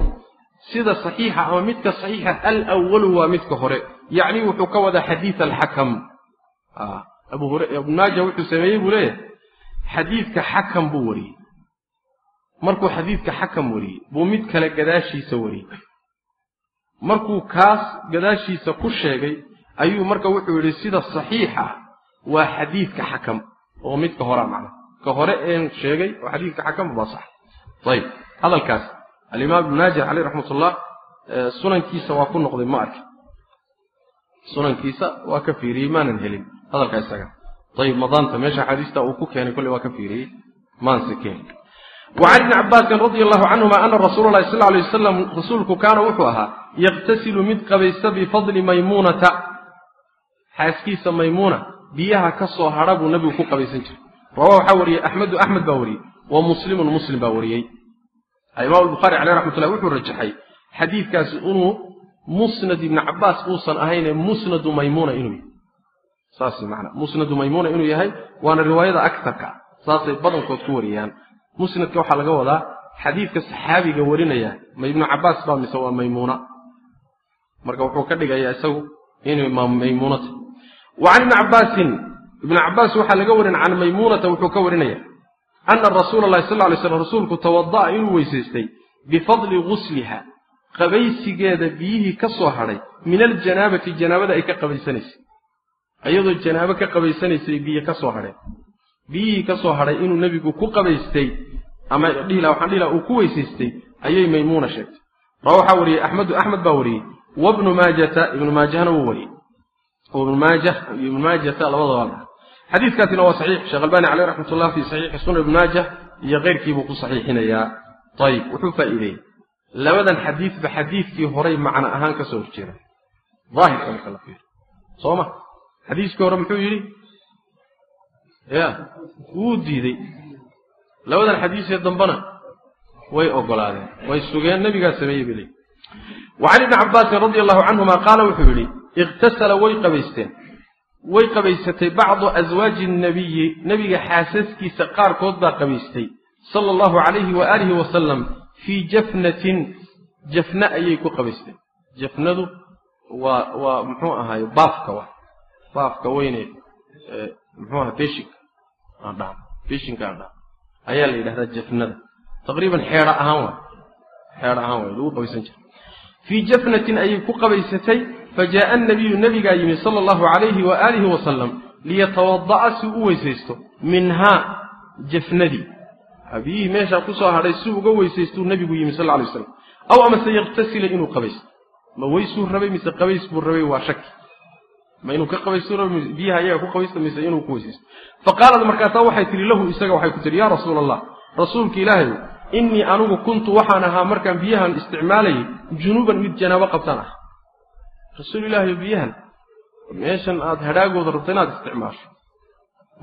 sida saxiixa ama midka saxiixa alwalu waa midka hore. Yacni wuxuu ka wadaa xadiid alxakam. Hur ibnu maaja wuxuu sameeyey buu leeyahay. Xadiidka xakam buu wariyey. Markuu xadiidka xakam wariyey buu mid kale gadaashiisa wariyey markuu kaas gadaashiisa ku sheegay ayuu marka wuxuu yidhi sida saxiixa waa xadiidka xakam. Oo midka horea macnaha ka hore een sheegay oo xadiidka xakam baa sax ayib. Hadalkaas alimaam ibnu maajah caleyh raxmatullah sunankiisa waa ku noqday ma arki. Sunankiisa waa ka fiiriyey maanan helin. Hadalkaa isaga. Ayib madaanta meesha xadiista uu ku keenay kolley waa ka fiiriyey maanse wacan ibni cabbaasin radia allahu canhuma ana rasuula sal alay wasalam rasuulku kaana wuxuu ahaa yaqtasilu mid qabaysta bifadli maymuunata xaaskiisa maymuuna biyaha ka soo hadha buu nabigu ku qabaysan jiray rawaa waxaa wariyey axmedu axmed baa wariyey wa muslimun muslim baa wariyey alimaam buhaari caleh raxmatullahi wuxuu rajaxay xadiidkaasi inuu musnad ibni cabbaas uusan ahayne musnadu maymuuna inuu yahay saas man musnadu maymuuna inuu yahay waana riwaayada akarka saasay badankood ku wariyaan musnadka waxaa laga wadaa xadiidka saxaabiga warinaya ma ibnu cabaas baa mise waa maymuuna. Marka wuxuu ka dhigayaa isagu inay maymuunata. Wa can ibni cabaasin ibnu cabaas waxaa laga warin can maymuunata wuxuu ka warinaya ana rasuula allahi sal lay slam rasuulku tawada'a inuu weysaystay bifadli gusliha qabaysigeeda biyihii ka soo hadhay min aljanaabati janaabada ay ka qabaysanaysay iyadoo janaabo ka qabaysanaysay biyo ka soo hadheen biyihii ka soo hadhay inuu nebigu ku qabaystay ama dhihila waxaan dhihi laha uu ku weysaystay ayay maymuuna sheegtay. Raa waxaa wariyey axmedu axmed baa wariyey wabnu maajata ibnu maajahna wuu wariyey. Ibnu maajah iyo ibnu maajata labadaba xadiiskaasina waa saxiix sheekh albani caleyh raxmat ullah saxiixi sunan ibnu maajah iyo keyrkiibuu ku saxiixinayaa ayib wuxuu faa'iideeyey. Labadan xadiidba xadiidkii horay macno ahaan ka soo horjeeda. Daahirka marka la fiiro soo ma? Xadiiskii hore muxuu yidhi ya wuu diidey labadan xadiisee dambena way ogolaadeen way sugeen nabigaa sameeyey bay leeyihi wa ibni cabbaasin radia allahu canhuma qaala wuxuu yidhi ikhtasala way qabaysteen. Way qabaysatay bacdu aswaaji nabiyi nebiga xaasaskiisa qaarkood baa qabaystay sala allahu calayhi wa aalihi wasalam fii jafnatin. Jafna ayay ku qabaysteen jafnadu waa waa muxuu ahaaye baafka wa baafka weyne muxuu aha beshinka aan dhaha ayaa la yidhahdaa jafnada. Taqriiban xeedha ahaan waay. Xeedha ahaan waay lagu qabaysan jira fii jafnatin ayay ku qabaysatay fajaaa annabiyu nebigaa yimi sala allahu calayhi wa aalihi wasalam liyatawada'a si u weysaysto minhaa jafnadii biyihii meeshaa ku soo hadhay si uga weysaystuu nebigu yimi sal alay waslam aw amase yaktasila inuu qabaysto ma weysuu rabay mise qabays buu rabay waa shaki ma inuu ka qabaystu rabay biyaha ayaga ku qabaysto mise inuu ku weysaysto fa qaalad markaasaa waxay tihi lahu isaga waxay ku tihi yaa rasuula allah rasuulka ilaahayu innii anigu kuntu waxaan ahaa markaan biyahan isticmaalayay junuuban mid janaabo qabtaan ah. Rasuul ilaahayo biyahan meeshan aad hadhaagooda rabto inaad isticmaasho.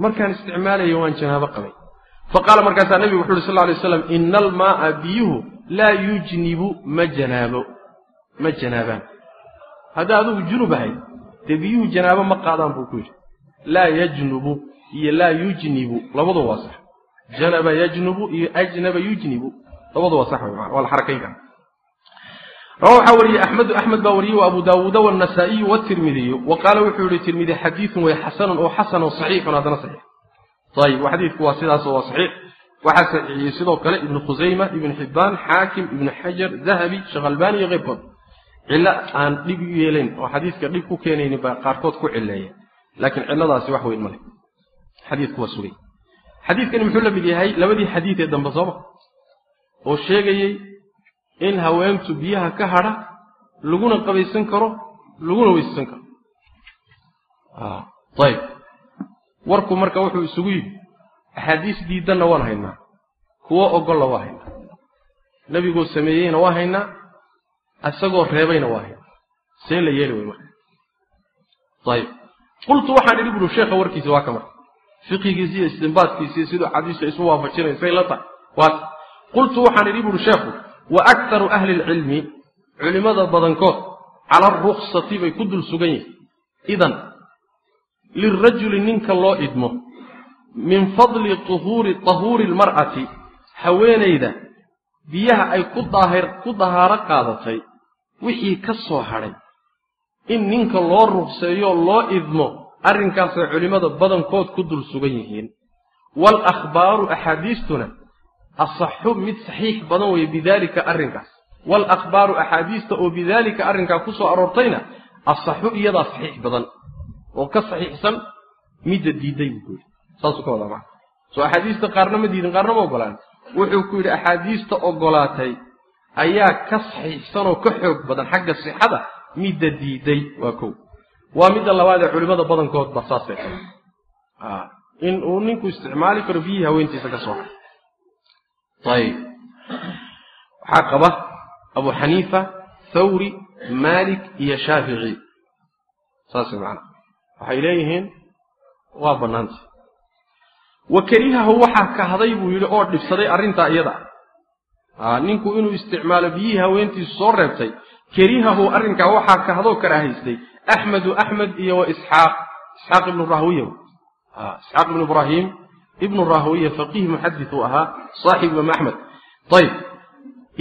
Markaan isticmaalaya waan janaabo qabay. Fa qaala markaasaa nebigu wuxu uhi sal lay slam ina almaaa biyuhu laa yujnibu ma janaabo ma janaabaan. Haddaa adigu junub ahayd dee biyuhu janaabo ma qaadaan buu ku yidhi. Laa yajnubu iyo laa yujnibu labadu waa sax. Janaba yajnubu iyo ajnaba yujnibu labadu waa sax waa la xarakayn kara rawa waxaa wariyey axmedu axmed baa wariyey wa abu daawuuda wannasaa'iyu watirmidiyu wa qaala wuxuu yihi tirmidi xadiidun way xasanun oo xasanun saxiixun haddana saxiix. Ayib xadiidku waa sidaasoo waa saxiix. Waxaa saxiixiyey sidoo kale ibnu khusayma ibnu xibbaan xaakim ibnu xajar dahabi sheekh albani iyo keyrkood cillo aan dhib u yeelayn oo xadiidka dhib ku keenaynin baa qaarkood ku cileeya laakiin cilladaasi wax weyn male xadiidku waa sugay xadiidkani muxuu la mid yahay? Labadii xadiid ee dambe sooma oo sheegayey in haweentu biyaha ka hadha laguna qabaysan karo laguna weyssan karo. Ayib warku marka wuxuu isugu yidhi axaadiis diidanna waan haynaa. Kuwo ogolla waa haynaa. Nebigoo sameeyeyna waa haynaa isagoo reebayna waa haynaa see la yeeli way ayib. Qultu waxaan idhi buru sheekha warkiisa waa ka marka. Fiqigiisi iyo istinbaadkiisi iyo siduu xadiista isu waafajinayo say la tahay waa qultu waxaan idhi buru sheekhu wa aktaru ahli lcilmi culimmada badankood cala aruksati bay ku dul sugan yihiin idan lirajuli ninka loo idmo min fadli uhuuri tahuuri lmar'ati haweenayda biyaha ay ku dahaaro qaadatay wixii ka soo hadhay. In ninka loo rukseeyo loo idmo arrinkaasay culimmada badankood ku dul sugan yihiin. Waalakhbaaru axaadiistuna asaxu mid saxiix badan weeye bidaalika arrinkaas. Waalakhbaaru axaadiista oo bidaalika arrinkaa ku soo aroortayna asaxu iyadaa saxiix badan. Oo ka saxiixsan midda diiday buu ku yidhi. Saasuu ka wadaa maa soo axaadiista qaarna ma diidin qaarna ma ogolaan wuxuu ku yidhi axaadiista ogolaatay ayaa ka saxiixsan oo ka xoog badan xagga sixada midda diiday waa kow. Waa midda labaad ee culimmada badankood ba saasay tahay. In uu ninku isticmaali karo biyihii haweentiisa ka soo hay ayib waxaa qaba abu xaniifa thawri malik iyo shaafici. Saas macana waxay leeyihiin waa bannaantay wa karihahu waxaa kahday buu yidhi oo dhibsaday arrintaa iyada ninku inuu isticmaalo biyihii haweentiisu soo reebtay. Karihahu arrinkaa waxaa kahdoo karaahaystay axmedu axmed iyo wa isxaaq. Isxaaq ibnu rahwiya. Isxaaq ibnu ibraahim. Ibnu rahwiya faqiih muxadis uu ahaa saaxib imaam axmed ayib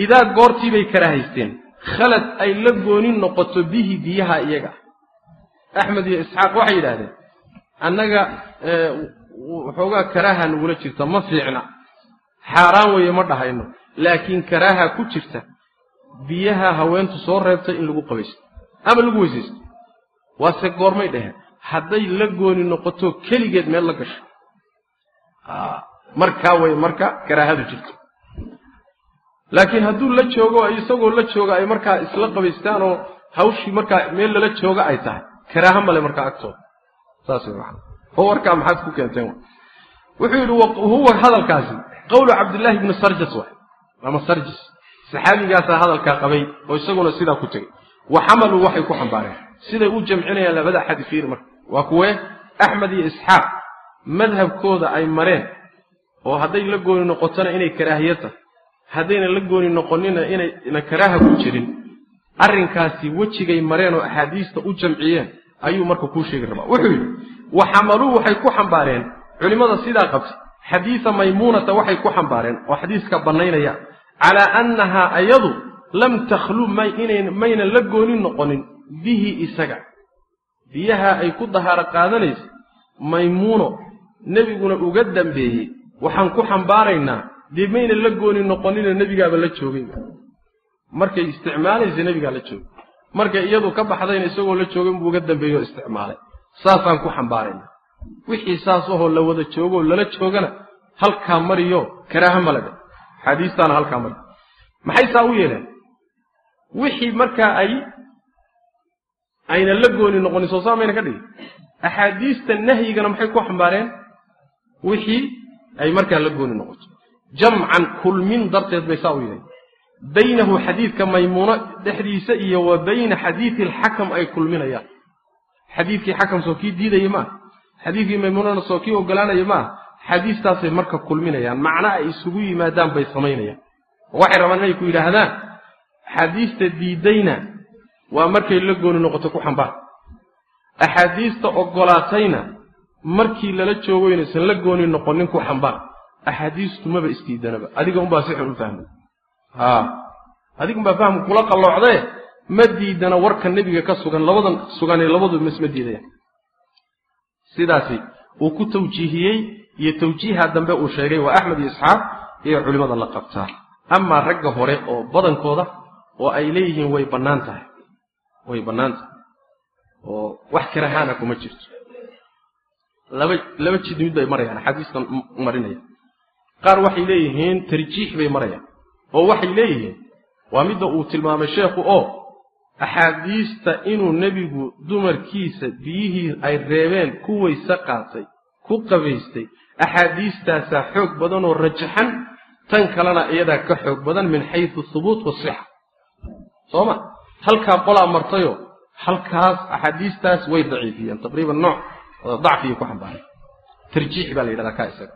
idaa goortii bay karaahaysteen khalad ay la goonin noqoto bihi biyaha iyaga. Axmed iyo isxaaq waxay yidhaahdeen annaga waxoogaa karaaha nagula jirta ma fiicna. Xaaraan weeye ma dhahayno laakiin karaaha ku jirta biyaha haweentu soo reebtay in lagu qabaysto. Ama lagu weysaysto. Waase goormay dhaheen hadday la gooni noqoto keligeed meel la gasho. Markaa way marka karaahadu jirto. Laakiin hadduu la joogo isagoo la jooga ay markaa isla qabaystaan oo hawshii markaa meel lala jooga ay tahay. Karaaha male markaa agtooda. Saas warkaa maxaad ku keenteen wuxuu yidhi huwa hadalkaasi. Qawlu cabdillaahi ibni sarjas waay ama sarjis saxaabigaasaa hadalkaa qabay oo isaguna sidaa ku tegey wa xamaluu waxay ku xambaareen. Siday u jamcinayaan labada xadi fiir marka. Waa kuwee axmed iyo isxaaq. Madhabkooda ay mareen oo hadday la gooni noqotona inay karaahiya tahay haddayna la gooni noqonina inayna karaaha ku jirin. Arrinkaasi wejigay mareen oo axaadiista u jamciyeen ayuu marka kuu sheegi rabaa. Wuxuu yidhi wa xamaluu waxay ku xambaareen. Culimmada sidaa qabtay xadiida maymuunata waxay ku xambaareen oo xadiiska bannaynaya calaa annahaa ayadu lam takhlu maynan la gooni noqonin bihi isaga. Biyaha ay ku dahaaro qaadanaysa maymuuno nebiguna uga dambeeyey waxaan ku xambaaraynaa dee maynan la gooni noqonina nebigaaba la joogay. Markay isticmaalaysa nebigaa la joogay. Markay iyadu ka baxdayna isagoo la joogay buu uga dambeeyo isticmaalay. Saasaan ku xambaaraynaa wixii saas ahoo la wada joogoo lala joogana halkaa mariyo karaaha malade xaadiistaana halkaa mari maxay saa u yeeleen wixii markaa ay ayna la gooni noqonin soo saa mayna ka dhigin axaadiista nahyigana maxay ku xambaareen? Wixii ay markaa la gooni noqoto. Jamcan kulmin darteed bay saa u yeeleen baynahu xadiidka maymuuno dhexdiisa iyo wa bayna xadiidi alxakam ay kulminayaan. Xadiidkii xakam soo kii diidaya maaha xadiidkii maymuunana soo kii ogolaanaya maaha xadiistaasay marka kulminayaan. Macna ay isugu yimaadaan bay samaynayaan. Waxay rabaan inay ku yidhaahdaan axaadiista diidayna waa markay la gooni noqoto ku xambaar. Axaadiista ogolaatayna markii lala joogo inaysan la gooni noqonin ku xambaar. Axaadiistu maba isdiidanaba adiga unbaa si xun u fahmay. Ha adiga unbaa fahmu kula qalloocdee? Ma diidana warka nebiga ka sugan labadan suganee labadu misma diidayaan sidaasi uu ku tawjiihiyey iyo tawjiiha dambe uu sheegay waa axmed iyo isxaaq iyo culimmada la qabtaa amaa ragga hore oo badankooda oo ay leeyihiin way bannaan tahay. Way bannaan tahay. Oo wax karahaana kuma jirto. Laba laba jid mid bay marayaan axaadiistan marinaya. Qaar waxay leeyihiin tarjiix bay marayaan. Oo waxay leeyihiin waa midda uu tilmaamay sheekhu oo axaadiista inuu nebigu dumarkiisa biyihii ay reebeen ku weyse qaatay ku qabaystay axaadiistaasaa xoog badan oo rajaxan tan kalena iyadaa ka xoog badan min xaysu hubuut wasixa soo ma? Halkaa qolaa martayo halkaas axaadiistaas way daciifiyeen taqriiban nooc dacfiyay ku xambaaray tarjiix baa la yidhahdaa kaa isaga.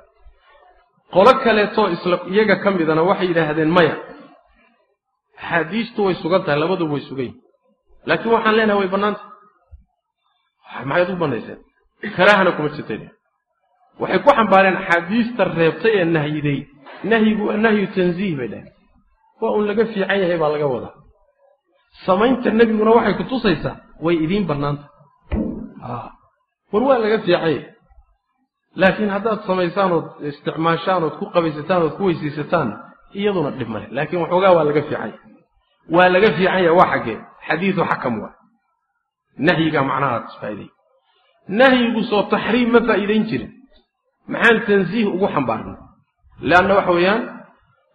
Qolo kaleetoo isla iyaga ka midana waxay yidhaahdeen maya. Axaadiistu way sugan tahay labaduba way sugan yihiin laakiin waxaan leenahay way bannaanta maxayd u bannayseen? Karaahana kuma jirtay waxay ku xambaareen axaadiista reebtay ee nahyiday. Nahyigu nahyu tanziih bay dhaheen. Waa uun laga fiican yahay baa laga wadaa. Samaynta nebiguna waxay ku tusaysaa way idiin bannaanta war waa laga fiican yahay. Laakiin haddaad samaysaan ood isticmaashaan ood ku qabaysataan ood ku weysaysataan iyaduna dhib male laakiin waxoogaa waa laga fiican yahay. Waa laga fiican yahay waa xaggee xadiidu xakam waa. Nahyigaa macnahaad faa'iday nahyigu soo taxriim ma faa'iidayn jirin. Maxaan tansiih ugu xambaarnay? Leanna waxa weeyaan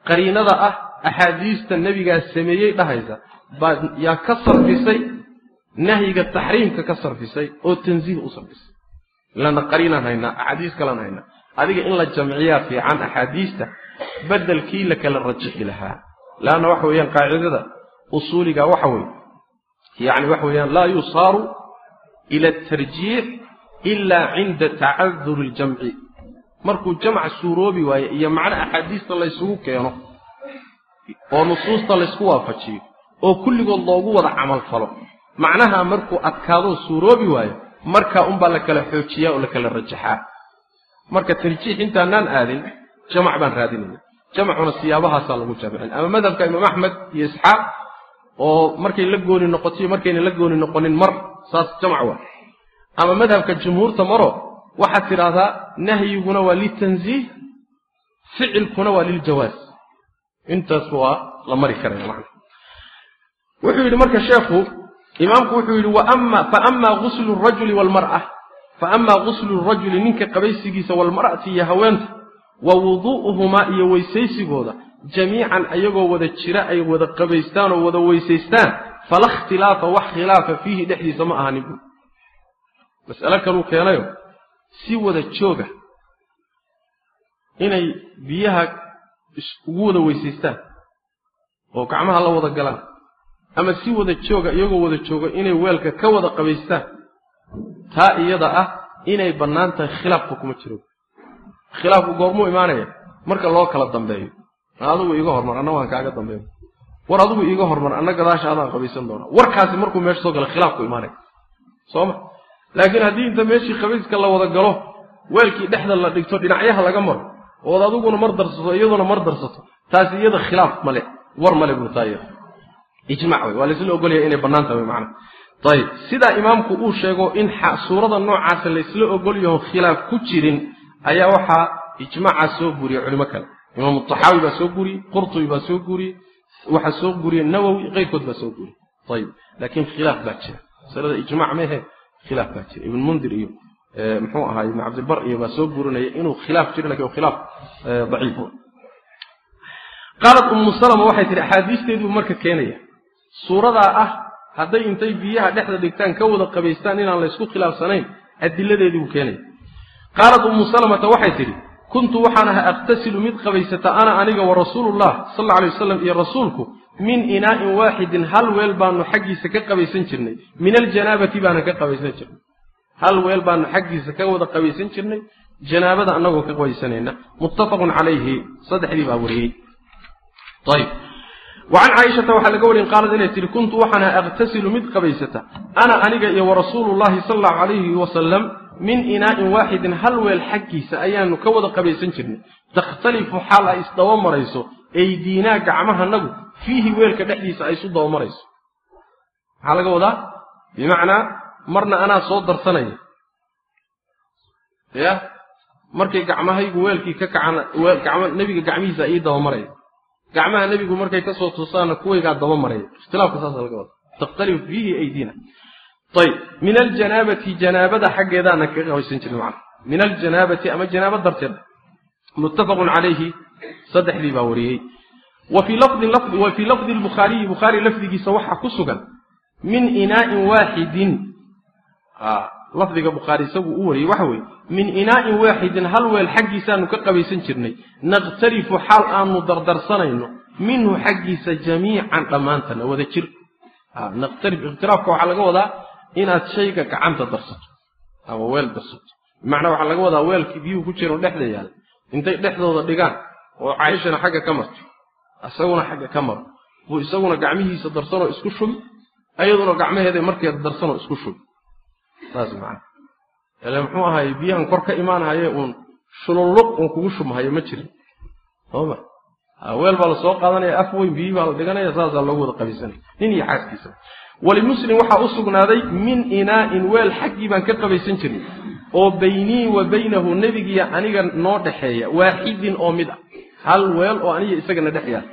qariinada ah axaadiista nebigaa sameeyey dhahaysa baa yaa ka sarfisay nahyiga taxriimka ka sarfisay oo tansiih u sarfisay. Leanna qariinaan haynaa axaadiis kalaan haynaa adiga in la jamciyaa fiican axaadiista bedelkii la kala rajixi lahaa. Leanna waxa weeyaan qaacidada usuuliga waxa weeye yacni waxa weeyaan laa yusaaru ila atarjiix ila cinda tacaduri ljamci markuu jamc suuroobi waayo iyo macno axaadiista laysugu keeno oo nusuusta laysku waafajiyo oo kulligood loogu wada camal falo macnaha markuu adkaadoo suuroobi waayo markaa unbaa la kala xoojiyaa oo la kala rajaxaa. Marka tarjiix intaanaan aadin jamac baan raadinayna. Jamcuna siyaabahaasaa lagu jamcin. Ama madhabka imaam axmed iyo isxaaq oo markay la gooni noqotoiyo markayna la gooni noqonin mar saas jamc waa. Ama madhabka jumhuurta maro waxaad tidhaahdaa nahyiguna waa litanziih ficilkuna waa liljawaaz intaas waa la mari karaya macna. Wuxuu yidhi marka sheekhu imaamku wuxuu yidhi fa ama guslu rajuli walmar'a fa amaa guslu rajuli ninka qabaysigiisa walmar'ati iyo haweenta wa wuduu'uhumaa iyo weysaysigooda jamiican ayagoo wada jira ay wada qabaystaan oo wada weysaystaan fala ikhtilaafa wax khilaafa fiihi dhexdiisa ma ahanin bu mas'alo kaluu keenayo si wada jooga inay biyaha ugu wada weysaystaan oo gacmaha la wada galaan ama si wada jooga iyagoo wada jooga inay weelka ka wada qabaystaan taa iyada ah inay bannaan tahay khilaafka kuma jiro. Khilaafku goormuu imaanaya marka loo kala dambeeyo adigu iiga hormar anna waan kaaga dambeeyo war adigu iiga hormar anna gadaasha adaan qabaysan doonaa warkaasi markuu meesha soo gala khilaafku imaanaya sooma laakiin haddii inta meeshii qabayska la wada galo weelkii dhexda la dhigto dhinacyaha laga maro ood adiguna mar darsato iyaduna mar darsato taasi iyada khilaaf male war male buu taa iyada ijmac wey waa laysla ogolaya inay bannaan tahay macna. Ayib sidaa imaamku uu sheego in suurada noocaasa laysla ogol yaho khilaaf ku jirin ayaa waxaa ijmaaca soo guriyey culimo kale imaamu taxaawi baa soo guriyey qurtubi baa soo guriyey waxaa soo guriyey nawowi keyrkood baa soo guriyey ayib laakiin khilaaf baa jira. Masalada ijmac mehe khilaaf baa jira. Ibn mundir iyo muxuu ahaay ibn cabdilbar iyo baa soo gurinaya inuu khilaaf jiro laakiin khilaaf daciif qaalat ummu salama waxay tihi axaadiisteeduu marka keenaya suuradaa ah hadday intay biyaha dhexda dhigtaan ka wada qabaystaan inaan laysku khilaafsanayn adiladeedii buu keenaya. Qaalat ummu salamata waxay tidhi kuntu waxaan ahaa akhtasilu mid qabaysata ana aniga wa rasuulullah sal alay wasalam iyo rasuulku min inaa'in waaxidin hal weel baanu xaggiisa ka qabaysan jirnay. Min aljanaabati baanan ka qabaysan jirnay. Hal weel baanu xaggiisa ka wada qabaysan jirnay janaabada annagoo ka qabaysanayna muttafaqun calayhi saddexdii baa wariyey. Ayb wacan caaishata waxaa laga warin qaalad inay tihi kuntu waxaan ahaa akhtasilu mid qabaysata ana aniga iyo warasuulullahi sala allahu calayhi wasalam min inaa'in waaxidin hal weel xaggiisa ayaanu ka wada qabaysan jirnay. Takhtalifu xaal ay isdaba marayso aydiinaa gacmahanagu fiihi weelka dhexdiisa ay isu daba marayso maxaa laga wadaa bimacnaa marna anaa soo darsanaya. Ya? Markay gacmahaygu weelkii ka kacaan nebiga gacmihiisa ii daba maraya gacmaha nebigu markay ka soo tusaana kuwaygaa daba maraya ikhtilaafka saasa laga wada takhtalifu fiihi aydiina ayb min aljanaabati janaabada xaggeedaana kaga qabaysan jirnay macna min aljanaabati ama janaaba darteed muttafaqun calayhi saddexdii baa wariyey wa fii lafdi lbukhaariyi bukhaari lafdigiisa waxaa ku sugan min inaa'in waaxidin lafdiga bukhaari isagu u wariyey waxa weeye min inaa'in waaxidin hal weel xaggiisaanu ka qabaysan jirnay nakhtalifu xaal aanu dardarsanayno minhu xaggiisa jamiican dhammaantana wada jir nakhtalif ikhtilaafka waxaa laga wadaa inaad shayga gacanta darsato ama weel darsato. Bimacnaa waxaa laga wadaa weelkii biyuhu ku jiro dhexda yaalla intay dhexdooda dhigaan oo caaishana xagga ka marto isaguna xagga ka maro buu isaguna gacmihiisa darsanoo isku shubi ayaduna gacmaheeda markeeda darsanoo isku shubi. Saas macana ile muxuu ahaye biyahan kor ka imaanahaye uun shululluq uun kugu shubmahayo ma jirin. Sooma. Weel baa la soo qaadanaya af weyn biyihii baa la dhiganaya saasaa loogu wada qabaysanaya nin iyo xaaskiisa walimuslim waxaa u sugnaaday min inaa'in weel xaggii baan ka qabaysan jirnay oo baynii wa baynahu nebigiya aniga noo dhexeeya waaxidin oo mid ah. Hal weel oo aniga isagana dhex yaal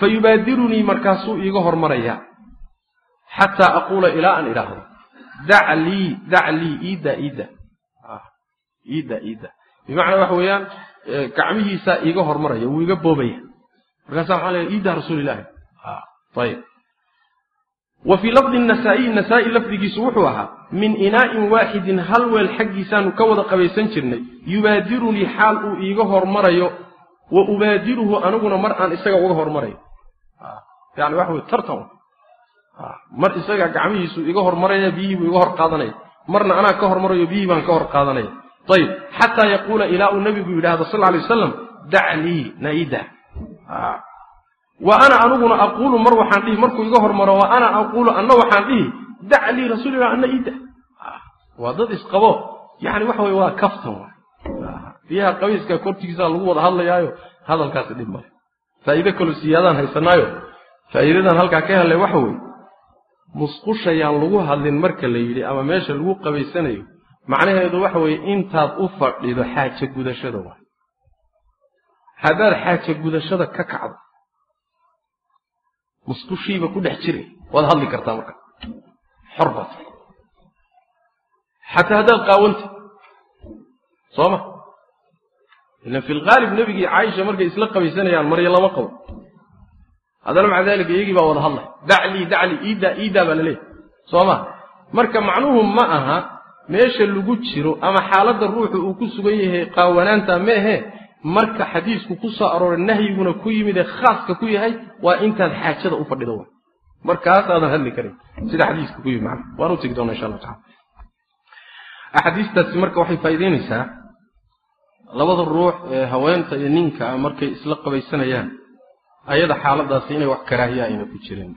fa yubaadirunii markaasuu iiga hormarayaa xataa aquula ilaa aan idhaahdo dac lii dac lii iida iida. Iida iida. Bimacnaa waxa weeyaan gacmihiisaa iiga hormaraya wuu iga boobaya. Markaasa waxaa leeya iida rasuulilaahi ayib wa fii lafdi nasaa'iy nasaa'i lafdigiisu wuxuu ahaa min inaa'in waaxidin hal weel xaggiisaanu ka wada qabaysan jirnay yubaadirunii xaal uu iiga hormarayo wa ubaadiruhu aniguna mar aan isaga uga hormarayo. Yani waxa wey tartan mar isagaa gacmihiisu iga hormaraya biyihii buu iga hor qaadanaya. Marna anaa ka hormarayo biyihii baan ka hor qaadanaya. Ayib xataa yaquula ilaa uu nabigu yidhahdo sal alay wasalam dac lii naida wa ana aniguna aquulu mar waxaan dhihi markuu iga hormaro wa ana aquulu anna waxaan dhihi dac lii rasuulilah anna ida waa dad isqabo yani waxa wey waa kaftan biyaha qabiiska kortigiisa lagu wada hadlayaayo hadalkaasi dhib male faa'iide kaloo siyaadaan haysanaayo faa'iidadan halkaa ka helay waxa weeye musqushayaan lagu hadlin marka la yidhi ama meesha lagu qabaysanayo macnaheedu waxa weeye intaad u fadhido xaaja gudashada waay. Haddaad xaaja gudashada ka kacdo musqushiiba ku dhex jiray. Waad hadli kartaa marka. Xor baad xataa haddaad qaawanta soo ma ilan fi lhaalib nebigii caaisha markay isla qabaysanayaan marya lama qabo haddana maca dalika iyagii baa wada hadlay. Daclii daclii iidaa iidaa baa laleeyahy soo ma marka macnuhu ma aha meesha lagu jiro ama xaaladda ruuxu uu ku sugan yahay qaawanaanta meehe marka xadiisku ku soo arooray nahyiguna ku yimid ee khaaska ku yahay waa intaad xaajada u fadhido wa. Markaasaadan hadli karin sida xadiiska ku yimid. Macna waan u doona insha allahu tacala axaadiistaasi marka waxay faa'iideynaysaa labada ruux ee haweenta iyo ninka markay isla qabaysanayaan ayada xaaladaasi inay wax karaahiya ayna ku jirin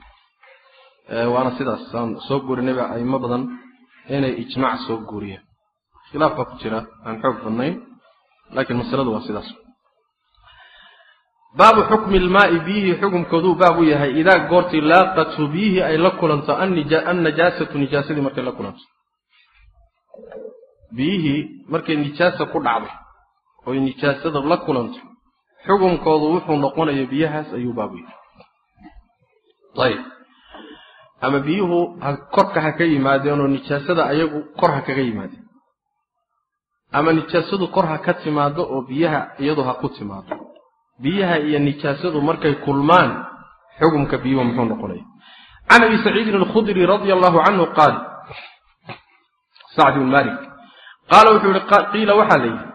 waana sidaas. Aan soo guurinayba aimo badan inay ijmaac soo guuriyeen khilaaf baa ku jira. Aan xoog badnayn laakiin masaladu waa sidaas. Baabu xukmi lmaai biyihii xukumkooduu baab u yahay idaa goortii laaqatu biyihii ay la kulanto annajaasatu nijaasadii markay la kulanto. Biyihii markay nijaasa ku dhacdo oy nijaasada la kulanto xukumkoodu wuxuu noqonaya biyahaas ayuu baabu yahay. Ayib. Ama biyuhu korka ha ka yimaadeen oo nijaasada ayagu kor ha kaga yimaadeen ama nijaasadu kor ha ka timaado oo biyaha iyadu ha ku timaado. Biyaha iyo nijaasadu markay kulmaan xukumka biyuhu muxuu noqonaya can abi saciidin alkhudri radia allahu canhu qaal sacd bn malik qaala wuxuu yihi qiila waxaa la yidhi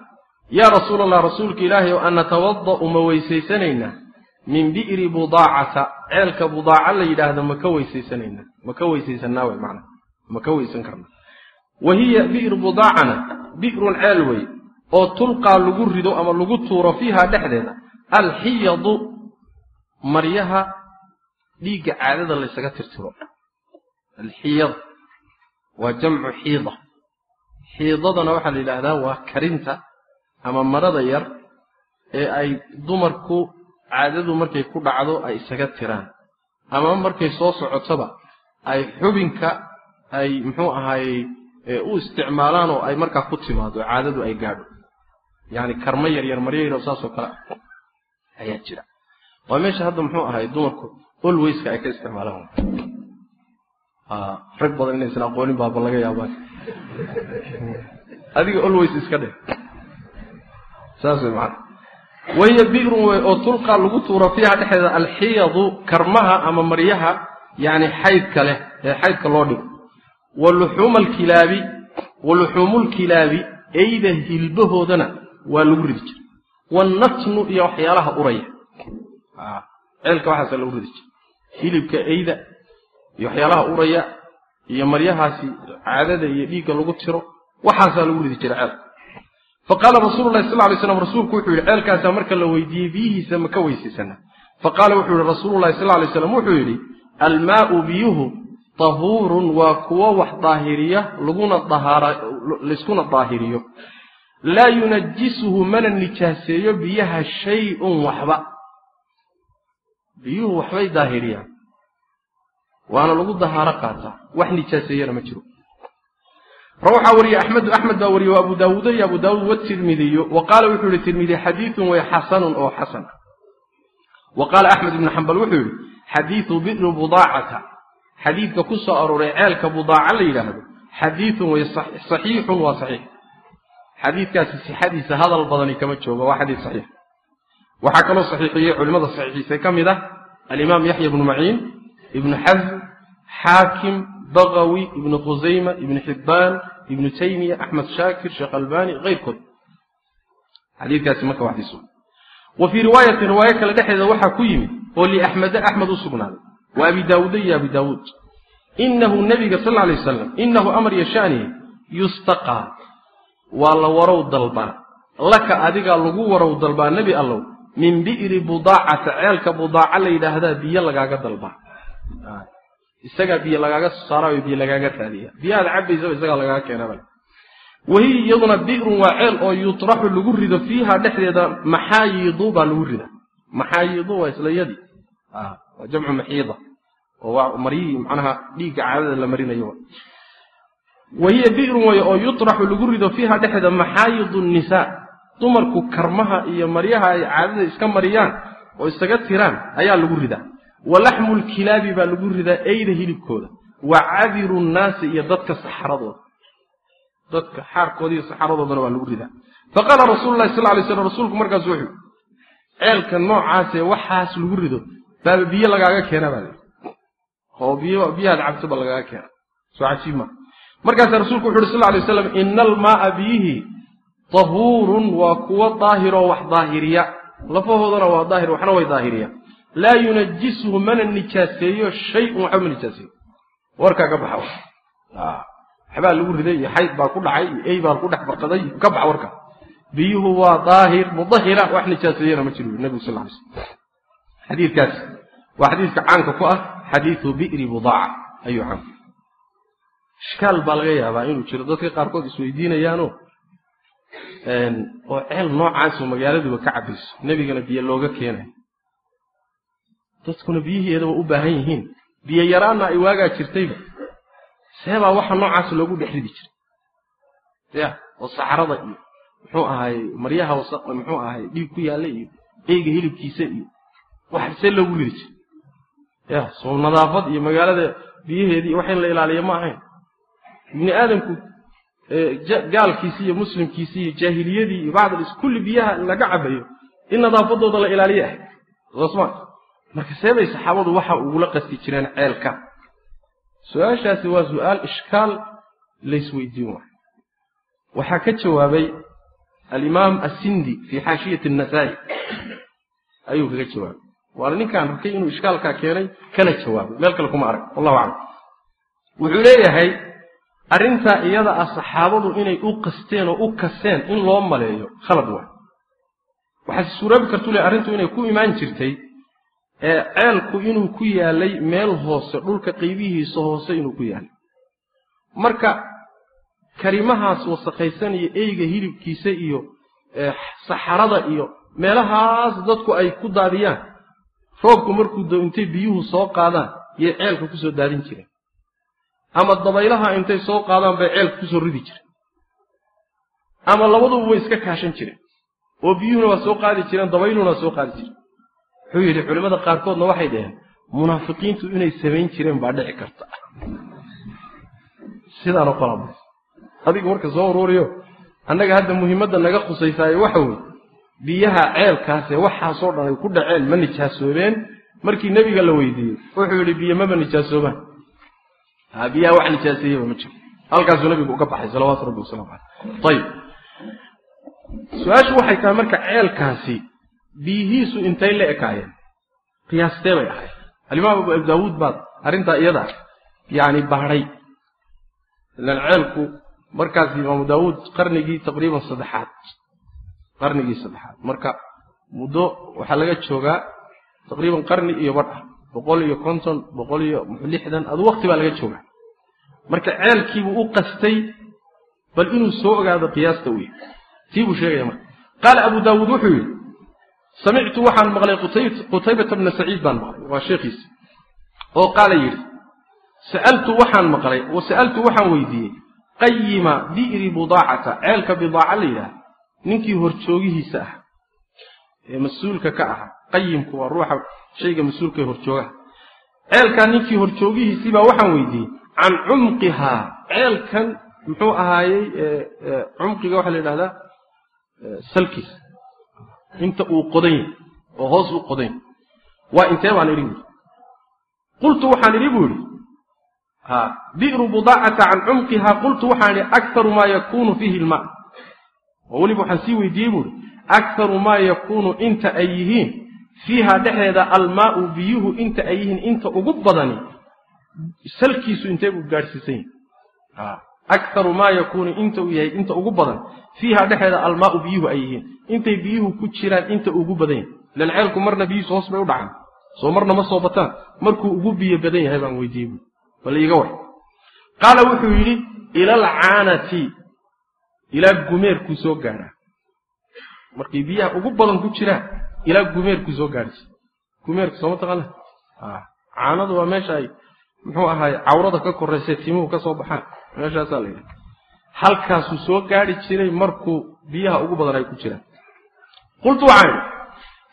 yaa rasuula allah rasuulka ilaahay o an natawada'u ma weysaysanaynaa min bi'ri budaacata ceelka budaaca la yidhaahdo ma ka weysaysanaynaa ma ka weysaysanaa wey macna ma ka weysan karnaa wa hiya bi'ru budaacana bi'run ceel wey oo tulqaa lagu rido ama lagu tuuro fiiha dhexdeeda. Alxiyadu maryaha dhiigga caadada laysaga tirtiro. Alxiyad waa jamcu xiida. Xiidadana waxaa la yidhaahdaa waa karinta ama marada yar ee ay dumarku caadadu markay ku dhacdo ay isaga tiraan. Ama markay soo socotoba ay xubinka ay muxuu ahaayey u isticmaalaan oo ay markaa ku timaado caadadu ay gaadho. Yacni karmo yar yar maryo yar oo saasoo kale ayaa jira. Waa meesha hadda muxuu ahaay dumarku olwayska ay ka isticmaalaan. Rag badan inaysan aqoonin baaba laga yaabaa. Adiga olways iska dhe saas way macana wahiya bi'run wey oo tulqaa lagu tuuro fiiha dhexdeeda alxiyadu karmaha ama maryaha yacni xaydka leh ee xaydka loo dhigo wa luxuuma alkilaabi wa luxuumulkilaabi eyda hilbahoodana waa lagu ridi jira wanatnu iyo waxyaalaha uraya ceelka waxaasa lagu ridi jira hilibka eyda iyo waxyaalaha uraya iyo maryahaasi caadada iyo dhiigga lagu tiro waxaasaa lagu ridi jira ceelka faqaala rasuulu lahi sal lay slam rasuulku wuxuu yidhi ceelkaasaa marka la weydiiyey biyihiisa ma ka weysaysana faqaala wuxuu yihi rasuulu sal lay slam wuxuu yidhi almaau biyuhu tahuurun waa kuwo wax daahiriya laguna layskuna daahiriyo. Laa yunajisuhu mana nijaaseeyo biyaha shay-un waxba. Biyuhu waxbay daahiriyaan. Waana lagu dahaaro qaataa wax nijaaseeyana ma jiro. Waxaa wariye axmedu axmed baa wariye wa abu daawuudo iyo abu daawuud watirmidiyo wa qaala wuxuu yihi tirmidi xadiidun way xasanun oo xasan. Wa qaala axmed ibnu xambal wuxuu yihi xadiidu bi'ru budaacata xadiidka ku soo arooray ceelka budaaca la yidhaahdo xadiidun way saxiixun waa saxiix. Xadiidkaasi sixadiisa hadal badani kama joogo waa xadiid saxiix. Waxaa kaloo saxiixiyey culimmada saxiixiisay ka mid ah alimaam yaxya ibnu maciin ibnu xasm xaakim bagawi ibnu khusayma ibnu xibbaan ibnu taymiya axmed shaakir sheekh albani keyrkood xadiidkaasi marka waxdiisu wa fii riwaayatin riwaayo kale dhexdeeda waxaa ku yimid oo liaxmeda axmed u sugnaaday wa abi daawuuda iyo abi daawuud inahu nabiga sal alay wasalam inahu amar yashaanihi yustaqaa waa la warow dalbaa. Laka adigaa lagu warow dalbaa nebi allow. Min bi'ri budaacata ceelka budaaca la yidhaahdaa biyo lagaaga dalbaa. Isagaa biyo lagaaga soo saaraayo biyo lagaaga raadiya biyahaad cabaysaba isagaa lagaaga keenaba wahiya iyaduna bi'run waa ceel oo yutraxu lagu rido fiiha dhexdeeda maxaayidu baa lagu rida maxaayidu waa isla yadii waa jamcu maxiida oo maryihii macnaha dhiigga caadada la marinayo. Wahiya bi'run way oo yutraxu lagu rido fiiha dhexdeeda maxaayidu nisaa. Dumarku karmaha iyo maryaha ay caadada iska mariyaan oo isaga tiraan ayaa lagu ridaa wa laxmu lkilaabi baa lagu ridaa eyda hilibkooda. Wa cadiru nnaasi iyo dadka saxaradooda. Dadka xaarkooda iyo saxaradoodana waa lagu ridaa faqaala rasuulu lahi sal lay slam rasuulku markaasu wuxuu ceelka noocaasee waxaas lagu rido baaba biyo lagaaga keena baa oo biyahaad cabto ba lagaaga keena. Soo cajiib maa markaasaa rasuulku wuxu uhi sal lay waslam ina almaaa biyihii tahuurun waa kuwo daahiroo wax daahiriya. Lafahoodana waa daahir waxna way daahiriya. Laa yunajisuhu mana nijaaseeyo shay-un waxba ma nijaaseeyo. Warkaa ka baxa waxbaa lagu riday iyo xayd baa ku dhacay iyo ey baa ku dhex barqaday ka baxa warka biyuhu waa daahir mudahira wax nijaaseeyana ma jiro nebigu sal lay slam xadiidkaas waa xadiidka caanka ku ah xadiidu bi'ri budaaca ayuu caanku ishkaal baa laga yaabaa inuu jiro. Dadka qaarkood isweydiinayaanoo oo ceel noocaasoo magaaladuba ka cabayso nebigana biyo looga keenayo dadkuna biyiheedaba u baahan yihiin. Biyo yaraanna ay waagaa jirtayba. Seebaa waxa noocaas loogu dhex ridi jiray. Ya oo saxrada iyo muxuu ahay maryaha muxuu ahay dhiig ku yaalla iyo eyga hilibkiisa iyo wax see loogu ridi jiray? Ya soo nadaafad iyo magaalada biyaheedii wax in la ilaaliyo ma ahayn. Ibni aadamku gaalkiisi iyo muslimkiisi iyo jaahiliyadii iyo bacdal kulli biyaha laga cabayo in nadaafadooda la ilaaliyo ah. Soosma marka seebay saxaabadu waxa ugula qasti jireen ceelka. Su'aashaasi waa su'aal ishkaal laysweydiin waayo waxaa ka jawaabay alimaam asindi fii xaashiyati annasaa-i. Ayuu kaga jawaabay waana ninkaan arkay inuu ishkaalkaa keenay kana jawaabay. Meel kale kuma arag. Wallahu aclam. Wuxuu leeyahay arrintaa iyada ah saxaabadu inay u qasteen oo u kaseen in loo maleeyo khalad waay waxaase suuroobi kartu le arrintu inay ku imaan jirtay ee ceelku inuu ku yaalay meel hoose dhulka qaybihiisa hoose inuu ku yaalay marka karimahaas wasaqaysan iyo eyga hilibkiisa iyo saxarada iyo meelahaas dadku ay ku daadiyaan roobku markuu do intay biyuhu soo qaadaan yay ceelka ku soo daadin jireen ama dabaylaha intay soo qaadaan bay ceelka ku soo ridi jireen ama labaduba way iska kaashan jireen oo biyuhuna waa soo qaadi jireen dabayluhuna waa soo qaadi jireen wuxuu yidhi culimmada qaarkoodna waxay dhaheen munaafiqiintu inay samayn jireen baa dhici karta. Sidaanoo qalaba adigu marka soo uruuriyo annaga hadda muhiimadda naga khusaysaaye waxa weye biyaha ceelkaasee waxaasoo dhan ay ku dhaceen ma nijaasoobeen markii nebiga la weydiiyey wuxuu yidhi biyo maba nijaasoobaan biyaha wax nijaaseeyeba ma jiro. Halkaasuu nabigu uga baxay salawaatu rabbi wasalaamu caleyh ayib su'aashu waxay tahay marka ceelkaasi biyihiisu intay la ekaayeen qiyaastee bay ahayd alimaam abu daawuud baad arrintaa iyada yani baadhay. Ilan ceelku markaas imaamu daawuud qarnigii taqriiban saddexaad qarnigii saddexaad. Marka muddo waxaa laga joogaa taqriiban qarni iyo badh ah boqol iyo konton boqol iyo lixdan adu wakti baa laga joogaa. Marka ceelkiibuu u qastay bal inuu soo ogaado qiyaasta u yahy tii buu sheegaya marka. Qaala abu daawuud wuxuu yidhi samictu waxaan maqlay qutaybata bna saciid baan maqlay. Waa sheekhiisi oo qaala yidhi sa'altu waxaan maqlay sa'altu waxaan weydiiyey qayima bi'ri budaacata. Ceelka bidaaca la yidhaha ninkii horjoogihiisa ah ee mas'uulka ka ahaa qayimku waa ruuxa shayga mas'uulka ee horjoogaha ceelkaa ninkii horjoogihiisiibaa waxaan weydiiyey can cumqihaa ceelkan muxuu ahaayey cumqiga waxaa la yidhahdaa salkiisa. Inta uu qodan yahy oo hoos u qodan yahy waa intee baan idhi? Buui qultu waxaan idhi buu idhi ha bi'ru budaacata can cumqihaa qultu waxaan idhi akharu maa yakunu fiihi ilmaa oo weliba waxaan sii weydiiyey buuhi akharu maa yakuunu inta ay yihiin fiiha dhexdeeda almaau biyuhu inta ay yihiin inta ugu badani salkiisu intee buu gaadhsiisan yahay akharu maa yakuunu inta uu yahay inta ugu badan fiiha dhexeeda almaau biyuhu ay yihiin intay biyuhu ku jiraan inta ugu badan yahay ilan ceelku marna biyuhiisu hoos bay u dhacaan soo marna ma soo bataan markuu ugu biyo badan yahay baan weydiiyey bu bal iiga war qaala wuxuu yidhi ila ilaa gumeerkuu soo gaadhaa markay biyaha ugu badan ku jiraan ilaa gumeerkuu soo gaadhaysa gumeerku sooma taqaana caanadu waa meesha ay muxuu ahaay cawrada ka koraysa timuhu ka soo baxaan. Meeshaasaa la yidhaha halkaasuu soo gaadhi jiray markuu biyaha ugu badan ay ku jiraan. Qultu waxaan idhi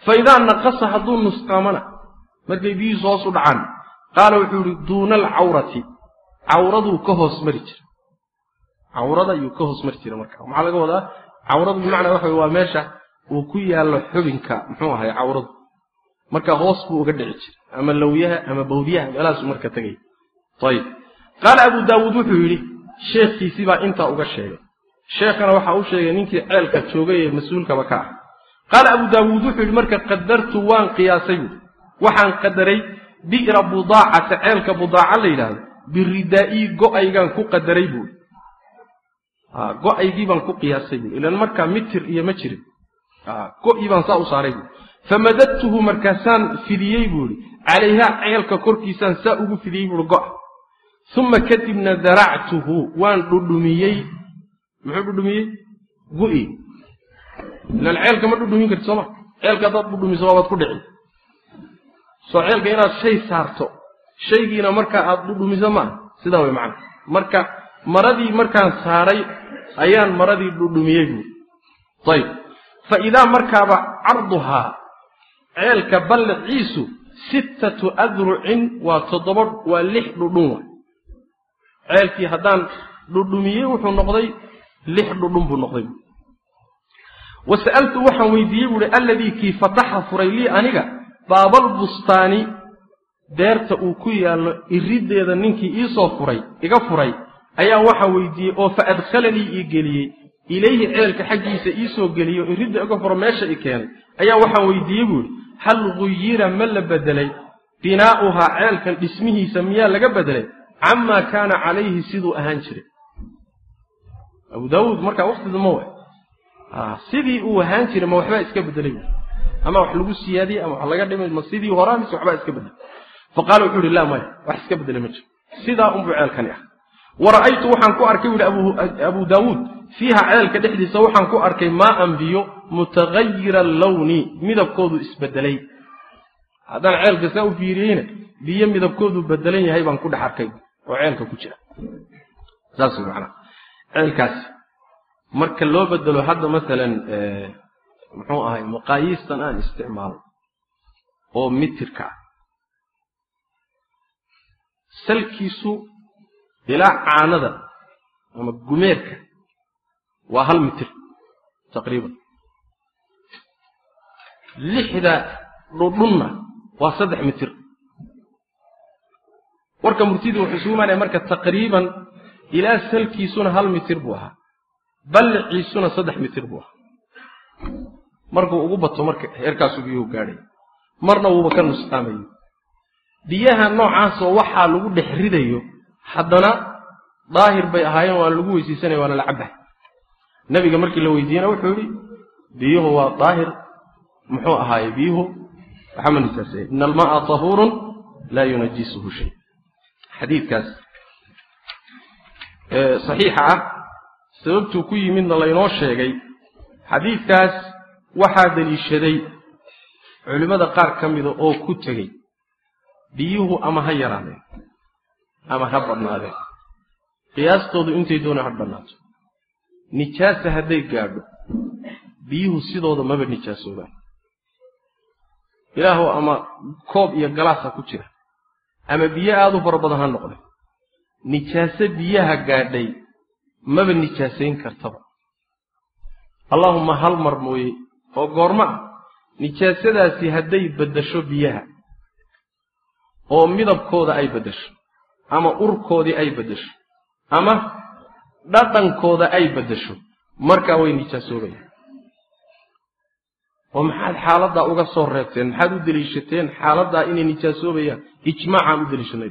fa idaa naqasa hadduu nusqaamana markay biyihiisu hoos u dhacaan qaala wuxuu yihi duuna alcawrati. Cawraduu ka hoos mari jira cawrada ayuu ka hoos mari jira marka. Maxaa laga wadaa? Cawradu bimacnaa waxa waa meesha uu ku yaallo xubinka muxuu ahay cawradu. Marka hoos buu uga dhici jiray ama lawyaha ama bawdyaha meelahaasu marka tegay ayib qaala abu daawuud wuxuu yidhi sheekhiisii baa intaa uga sheegay. Sheekhana waxaa u sheegay ninkii ceelka joogay ee mas'uulkaba ka ah. Qaala abu daawuud wuxuu yidhi marka qadartu waan qiyaasay buui waxaan qadaray bi'ra budaacata ceelka budaaca la yidhaahdo biridaa'ii go'aygaan ku qadaray buui go'aygii baan ku qiyaasay buui ilan markaa mitir iyo ma jirin. Go-ii baan saa u saaray buui famadadtuhu markaasaan fidiyey buu ihi calayhaa ceelka korkiisaan saa ugu fidiyey buui go-a. Uma kadibna daractuhu waan dhudhumiyey. Muxuu dhudhumiyey? Gu-i ilaan ceelka ma dhudhumin karti sooma ceelka haddaad dhudhumiso waabaad ku dhici. Soo ceelka inaad shay saarto shaygiina markaa aad dhudhumiso maaha sidaa way macana marka maradii markaan saaray ayaan maradii dhudhumiyey buuri ayib fa idaa markaaba carduhaa ceelka balliciisu sittatu adrucin waa toddoba waa lix dhudhun wa ceelkii haddaan dhudhumiyey wuxuu noqday lix dhudhun buu noqday. Wa sa'altu waxaan weydiiyey buuhi alladii kii fataxa furay lii aniga baabalbustaani deerta uu ku yaallo iriddeeda ninkii iisoo furay iga furay ayaa waxaan weydiiyey oo fa adkhalanii ii geliyey. Ilayhi ceelka xaggiisa iisoo geliyey oo iridda iga furo meesha i keenay ayaa waxaan weydiiyey buuhi hal guyira ma la bedelay? Binaa'uhaa ceelkan dhismihiisa miyaa laga bedelay? Camaa kaana calayhi siduu ahaan jiray. Abu daawuud markaa waktida ma wa sidii uu ahaan jiray ma waxbaa iska bedelay? Ama wax lagu siyaadiyey ama wax laga dhimay ma sidii horaa mise waxbaa iska bedelay? Faqaala wuxuu yihi laa maya wax iska bedelay ma jiro. Sidaa unbuu ceelkani ah wara'aytu waxaan ku arkay bu yihi abu daawuud fiiha ceelka dhexdiisa waxaan ku arkay maaan biyo mutagayira allawni midabkoodu isbedelay. Haddaan ceelka saa u fiiriyeyna biyo midabkoodu bedelan yahay baan ku dhex arkay oo ceelka ku jira. Saas manaa ceelkaasi marka loo bedelo hadda masalan muxuu ahay maqaayiistan aan isticmaalo oo mitirka ah. Salkiisu ilaa caanada ama gumeerka waa hal mitir taqriiban. Lixda dhudhunna waa saddex mitir. Warka murtidii wuxuu isugu imaanaya marka taqriiban ilaa salkiisuna hal mitir buu ahaa. Balliciisuna saddex mitir buu ahaa. Markuu ugu bato marka heerkaasu biyuhu gaadhay. Marna wuuba ka nusqaamayo biyaha noocaasoo waxaa lagu dhex ridayo haddana daahir bay ahaayeen waana lagu weysiisanaya waana la cabbahay nebiga markii la weydiiyena wuxuu yidhi biyuhu waa daahir. Muxuu ahaaye biyuhu? Nisaasaya ina alma'a tahuurun laa yunajisuhu shay. Xadiidkaas saxiixa ah sababtuu ku yimidna laynoo sheegay. Xadiidkaas waxaa deliishaday culimmada qaar ka mida oo ku tegey biyuhu ama ha yaraadeen ama ha badnaadeen qiyaastoodu intay doona ha badnaato nijaasa hadday gaadho biyuhu sidooda maba nijaasoobaan ilaahu ama koob iyo galaas ha ku jira. Ama biyo aada u fara badan ha noqde. Nijaase biyaha gaadhay maba nijaasayn kartaba. Allaahumma hal mar mooye oo goormo ah nijaasadaasi hadday beddasho biyaha oo midabkooda ay beddesho ama urkoodii ay beddesho ama dhadhankooda ay beddesho markaa way nijaasoobayaan oo maxaad xaaladdaa uga soo reebteen maxaad u deliishateen xaaladdaa inay nijaasoobayaan ijmaacaan u deliishanay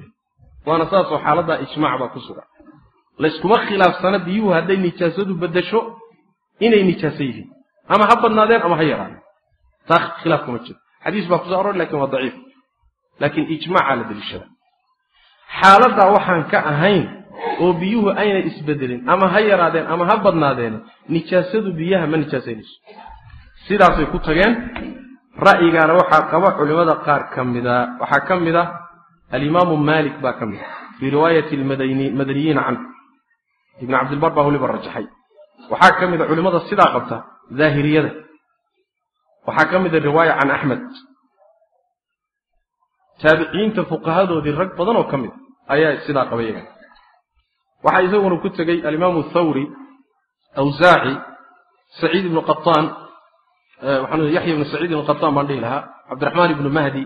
waana saasoo xaaladdaa ijmaac baa ku sugan. Layskuma khilaafsana biyuhu hadday nijaasadu beddesho inay nijaaso yihiin. Ama ha badnaadeen ama ha yaraadeen taa khilaaf kuma jiro xadiis baa kuso aroor laakiin waa daciif. Laakiin ijmaacaa la deliishada xaaladdaa waxaan ka ahayn oo biyuhu ayna isbedelin ama ha yaraadeen ama ha badnaadeen nijaasadu biyaha ma nijaasaynayso sidaasay ku tageen. Ra'yigaana waxaa qaba culimmada qaar ka mida waxaa ka mid ah alimaamu malik baa ka mid a fii riwaayati madaniyiina canhu. Ibn cabdilbar baa weliba rajaxay. Waxaa ka mid a culimmada sidaa qabta daahiriyada waxaa ka mid a riwaaya can axmed taabiciinta fuqahadoodii rag badan oo ka mid ayaa sidaa qaba yaga waxaa isaguna ku tegey alimaamu thawri awsaaci saciid ibnu waxaan yaxya ibnu saciid ibnu qataan baan dhihi lahaa cabdiraxmaan ibnu mahdi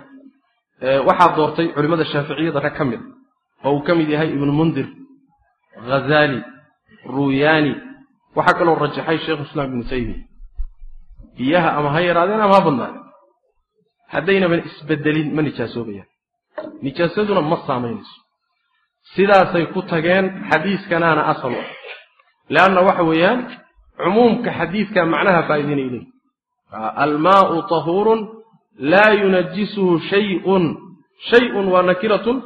waxaa doortay culimmada shaaficiyada rag ka mid oo uu ka mid yahay ibnu mundir ghazali ruyaani waxaa kaloo rajaxay sheikhu islaam ibnu taymiya. Biyaha ama ha yaraadeen ama ha badnaadeen haddaynaban isbedelin ma nijaasoobayaan. Nijaasaduna ma saamaynayso sidaasay ku tageen xadiiskanaana asal u leanna waxa weeyaan cumuumka xadiidka macnaha faa'idaynay leeyi almaau tahuurun laa yunajisuhu shayun. Shayun waa nakiratun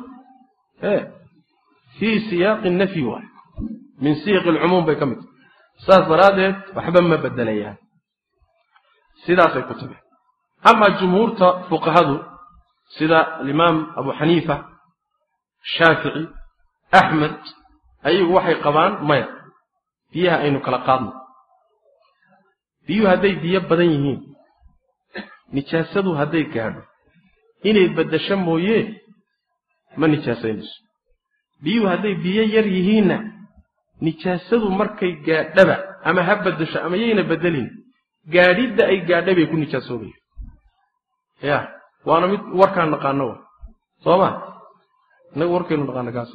fii siyaaqi nafyi waay min siyaqi alcumuum bay ka mid tahay. Saas daraaddeed waxba ma bedelayaan. Sidaasay ku tageen ama jumhuurta fuqahadu sida alimaam abu xaniifa shaafici axmed ayagu waxay qabaan maya. Biyaha aynu kala qaadno. Biyuhu hadday biyo badan yihiin. Nijaasadu hadday gaadho. Inay beddesho mooye ma nijaasaynayso. Biyuhu hadday biyo yar yihiinna nijaasadu markay gaadhaba ama ha beddesho ama yayna beddelin gaadhidda ay gaadha bay ku nijaasoobayan ya waana mid warkaan naqaano. Wa soo ma innagu warkaynu naqaano kaas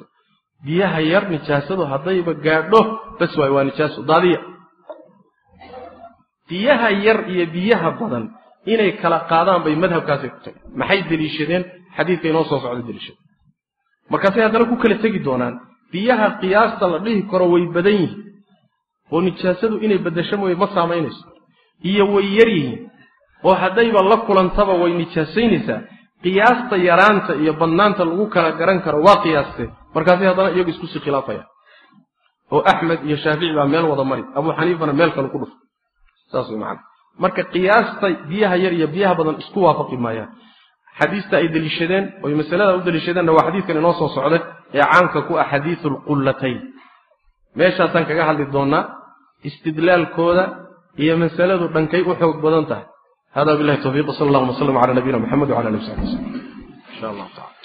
biyaha yar nijaasadu haddayba gaadho bas waay waa nijaaso daadiya. Biyaha yar iyo biyaha badan inay kala qaadaan bay madhabkaasay ku tageen. Maxay deliishadeen? Xadiidka inoo soo socda deliishada markaasay haddana ku kala tegi doonaan biyaha qiyaasta la dhihi karo way badan yihiin. Oo nijaasadu inay beddesho mooye ma saamaynayso. Iyo way yar yihiin oo haddayba la kulantaba way nijaasaynaysaa qiyaasta yaraanta iyo badnaanta lagu kala garan karo waa qiyaastee markaasay haddana iyagu isku sii khilaafayaan oo axmed iyo shaafici baa meel wada mari abuu xaniifana meel kale ku dhufo saas way macana marka qiyaasta biyaha yar iyo biyaha badan isku waafaqi maayaan xadiista ay deliishadeen oy masalada u deliishadeenna waa xadiidkan inoo soo socda ee caanka ku ah xadiidu lqullatayn meeshaasaan kaga hadli doonaa istidlaalkooda iyo masaladu dhankay u xoog badan tahay hada billahi tawfiiq sal allahuma slam cala nabiyina maxamed wcala alihi w saxbi waslm insha allahu tacala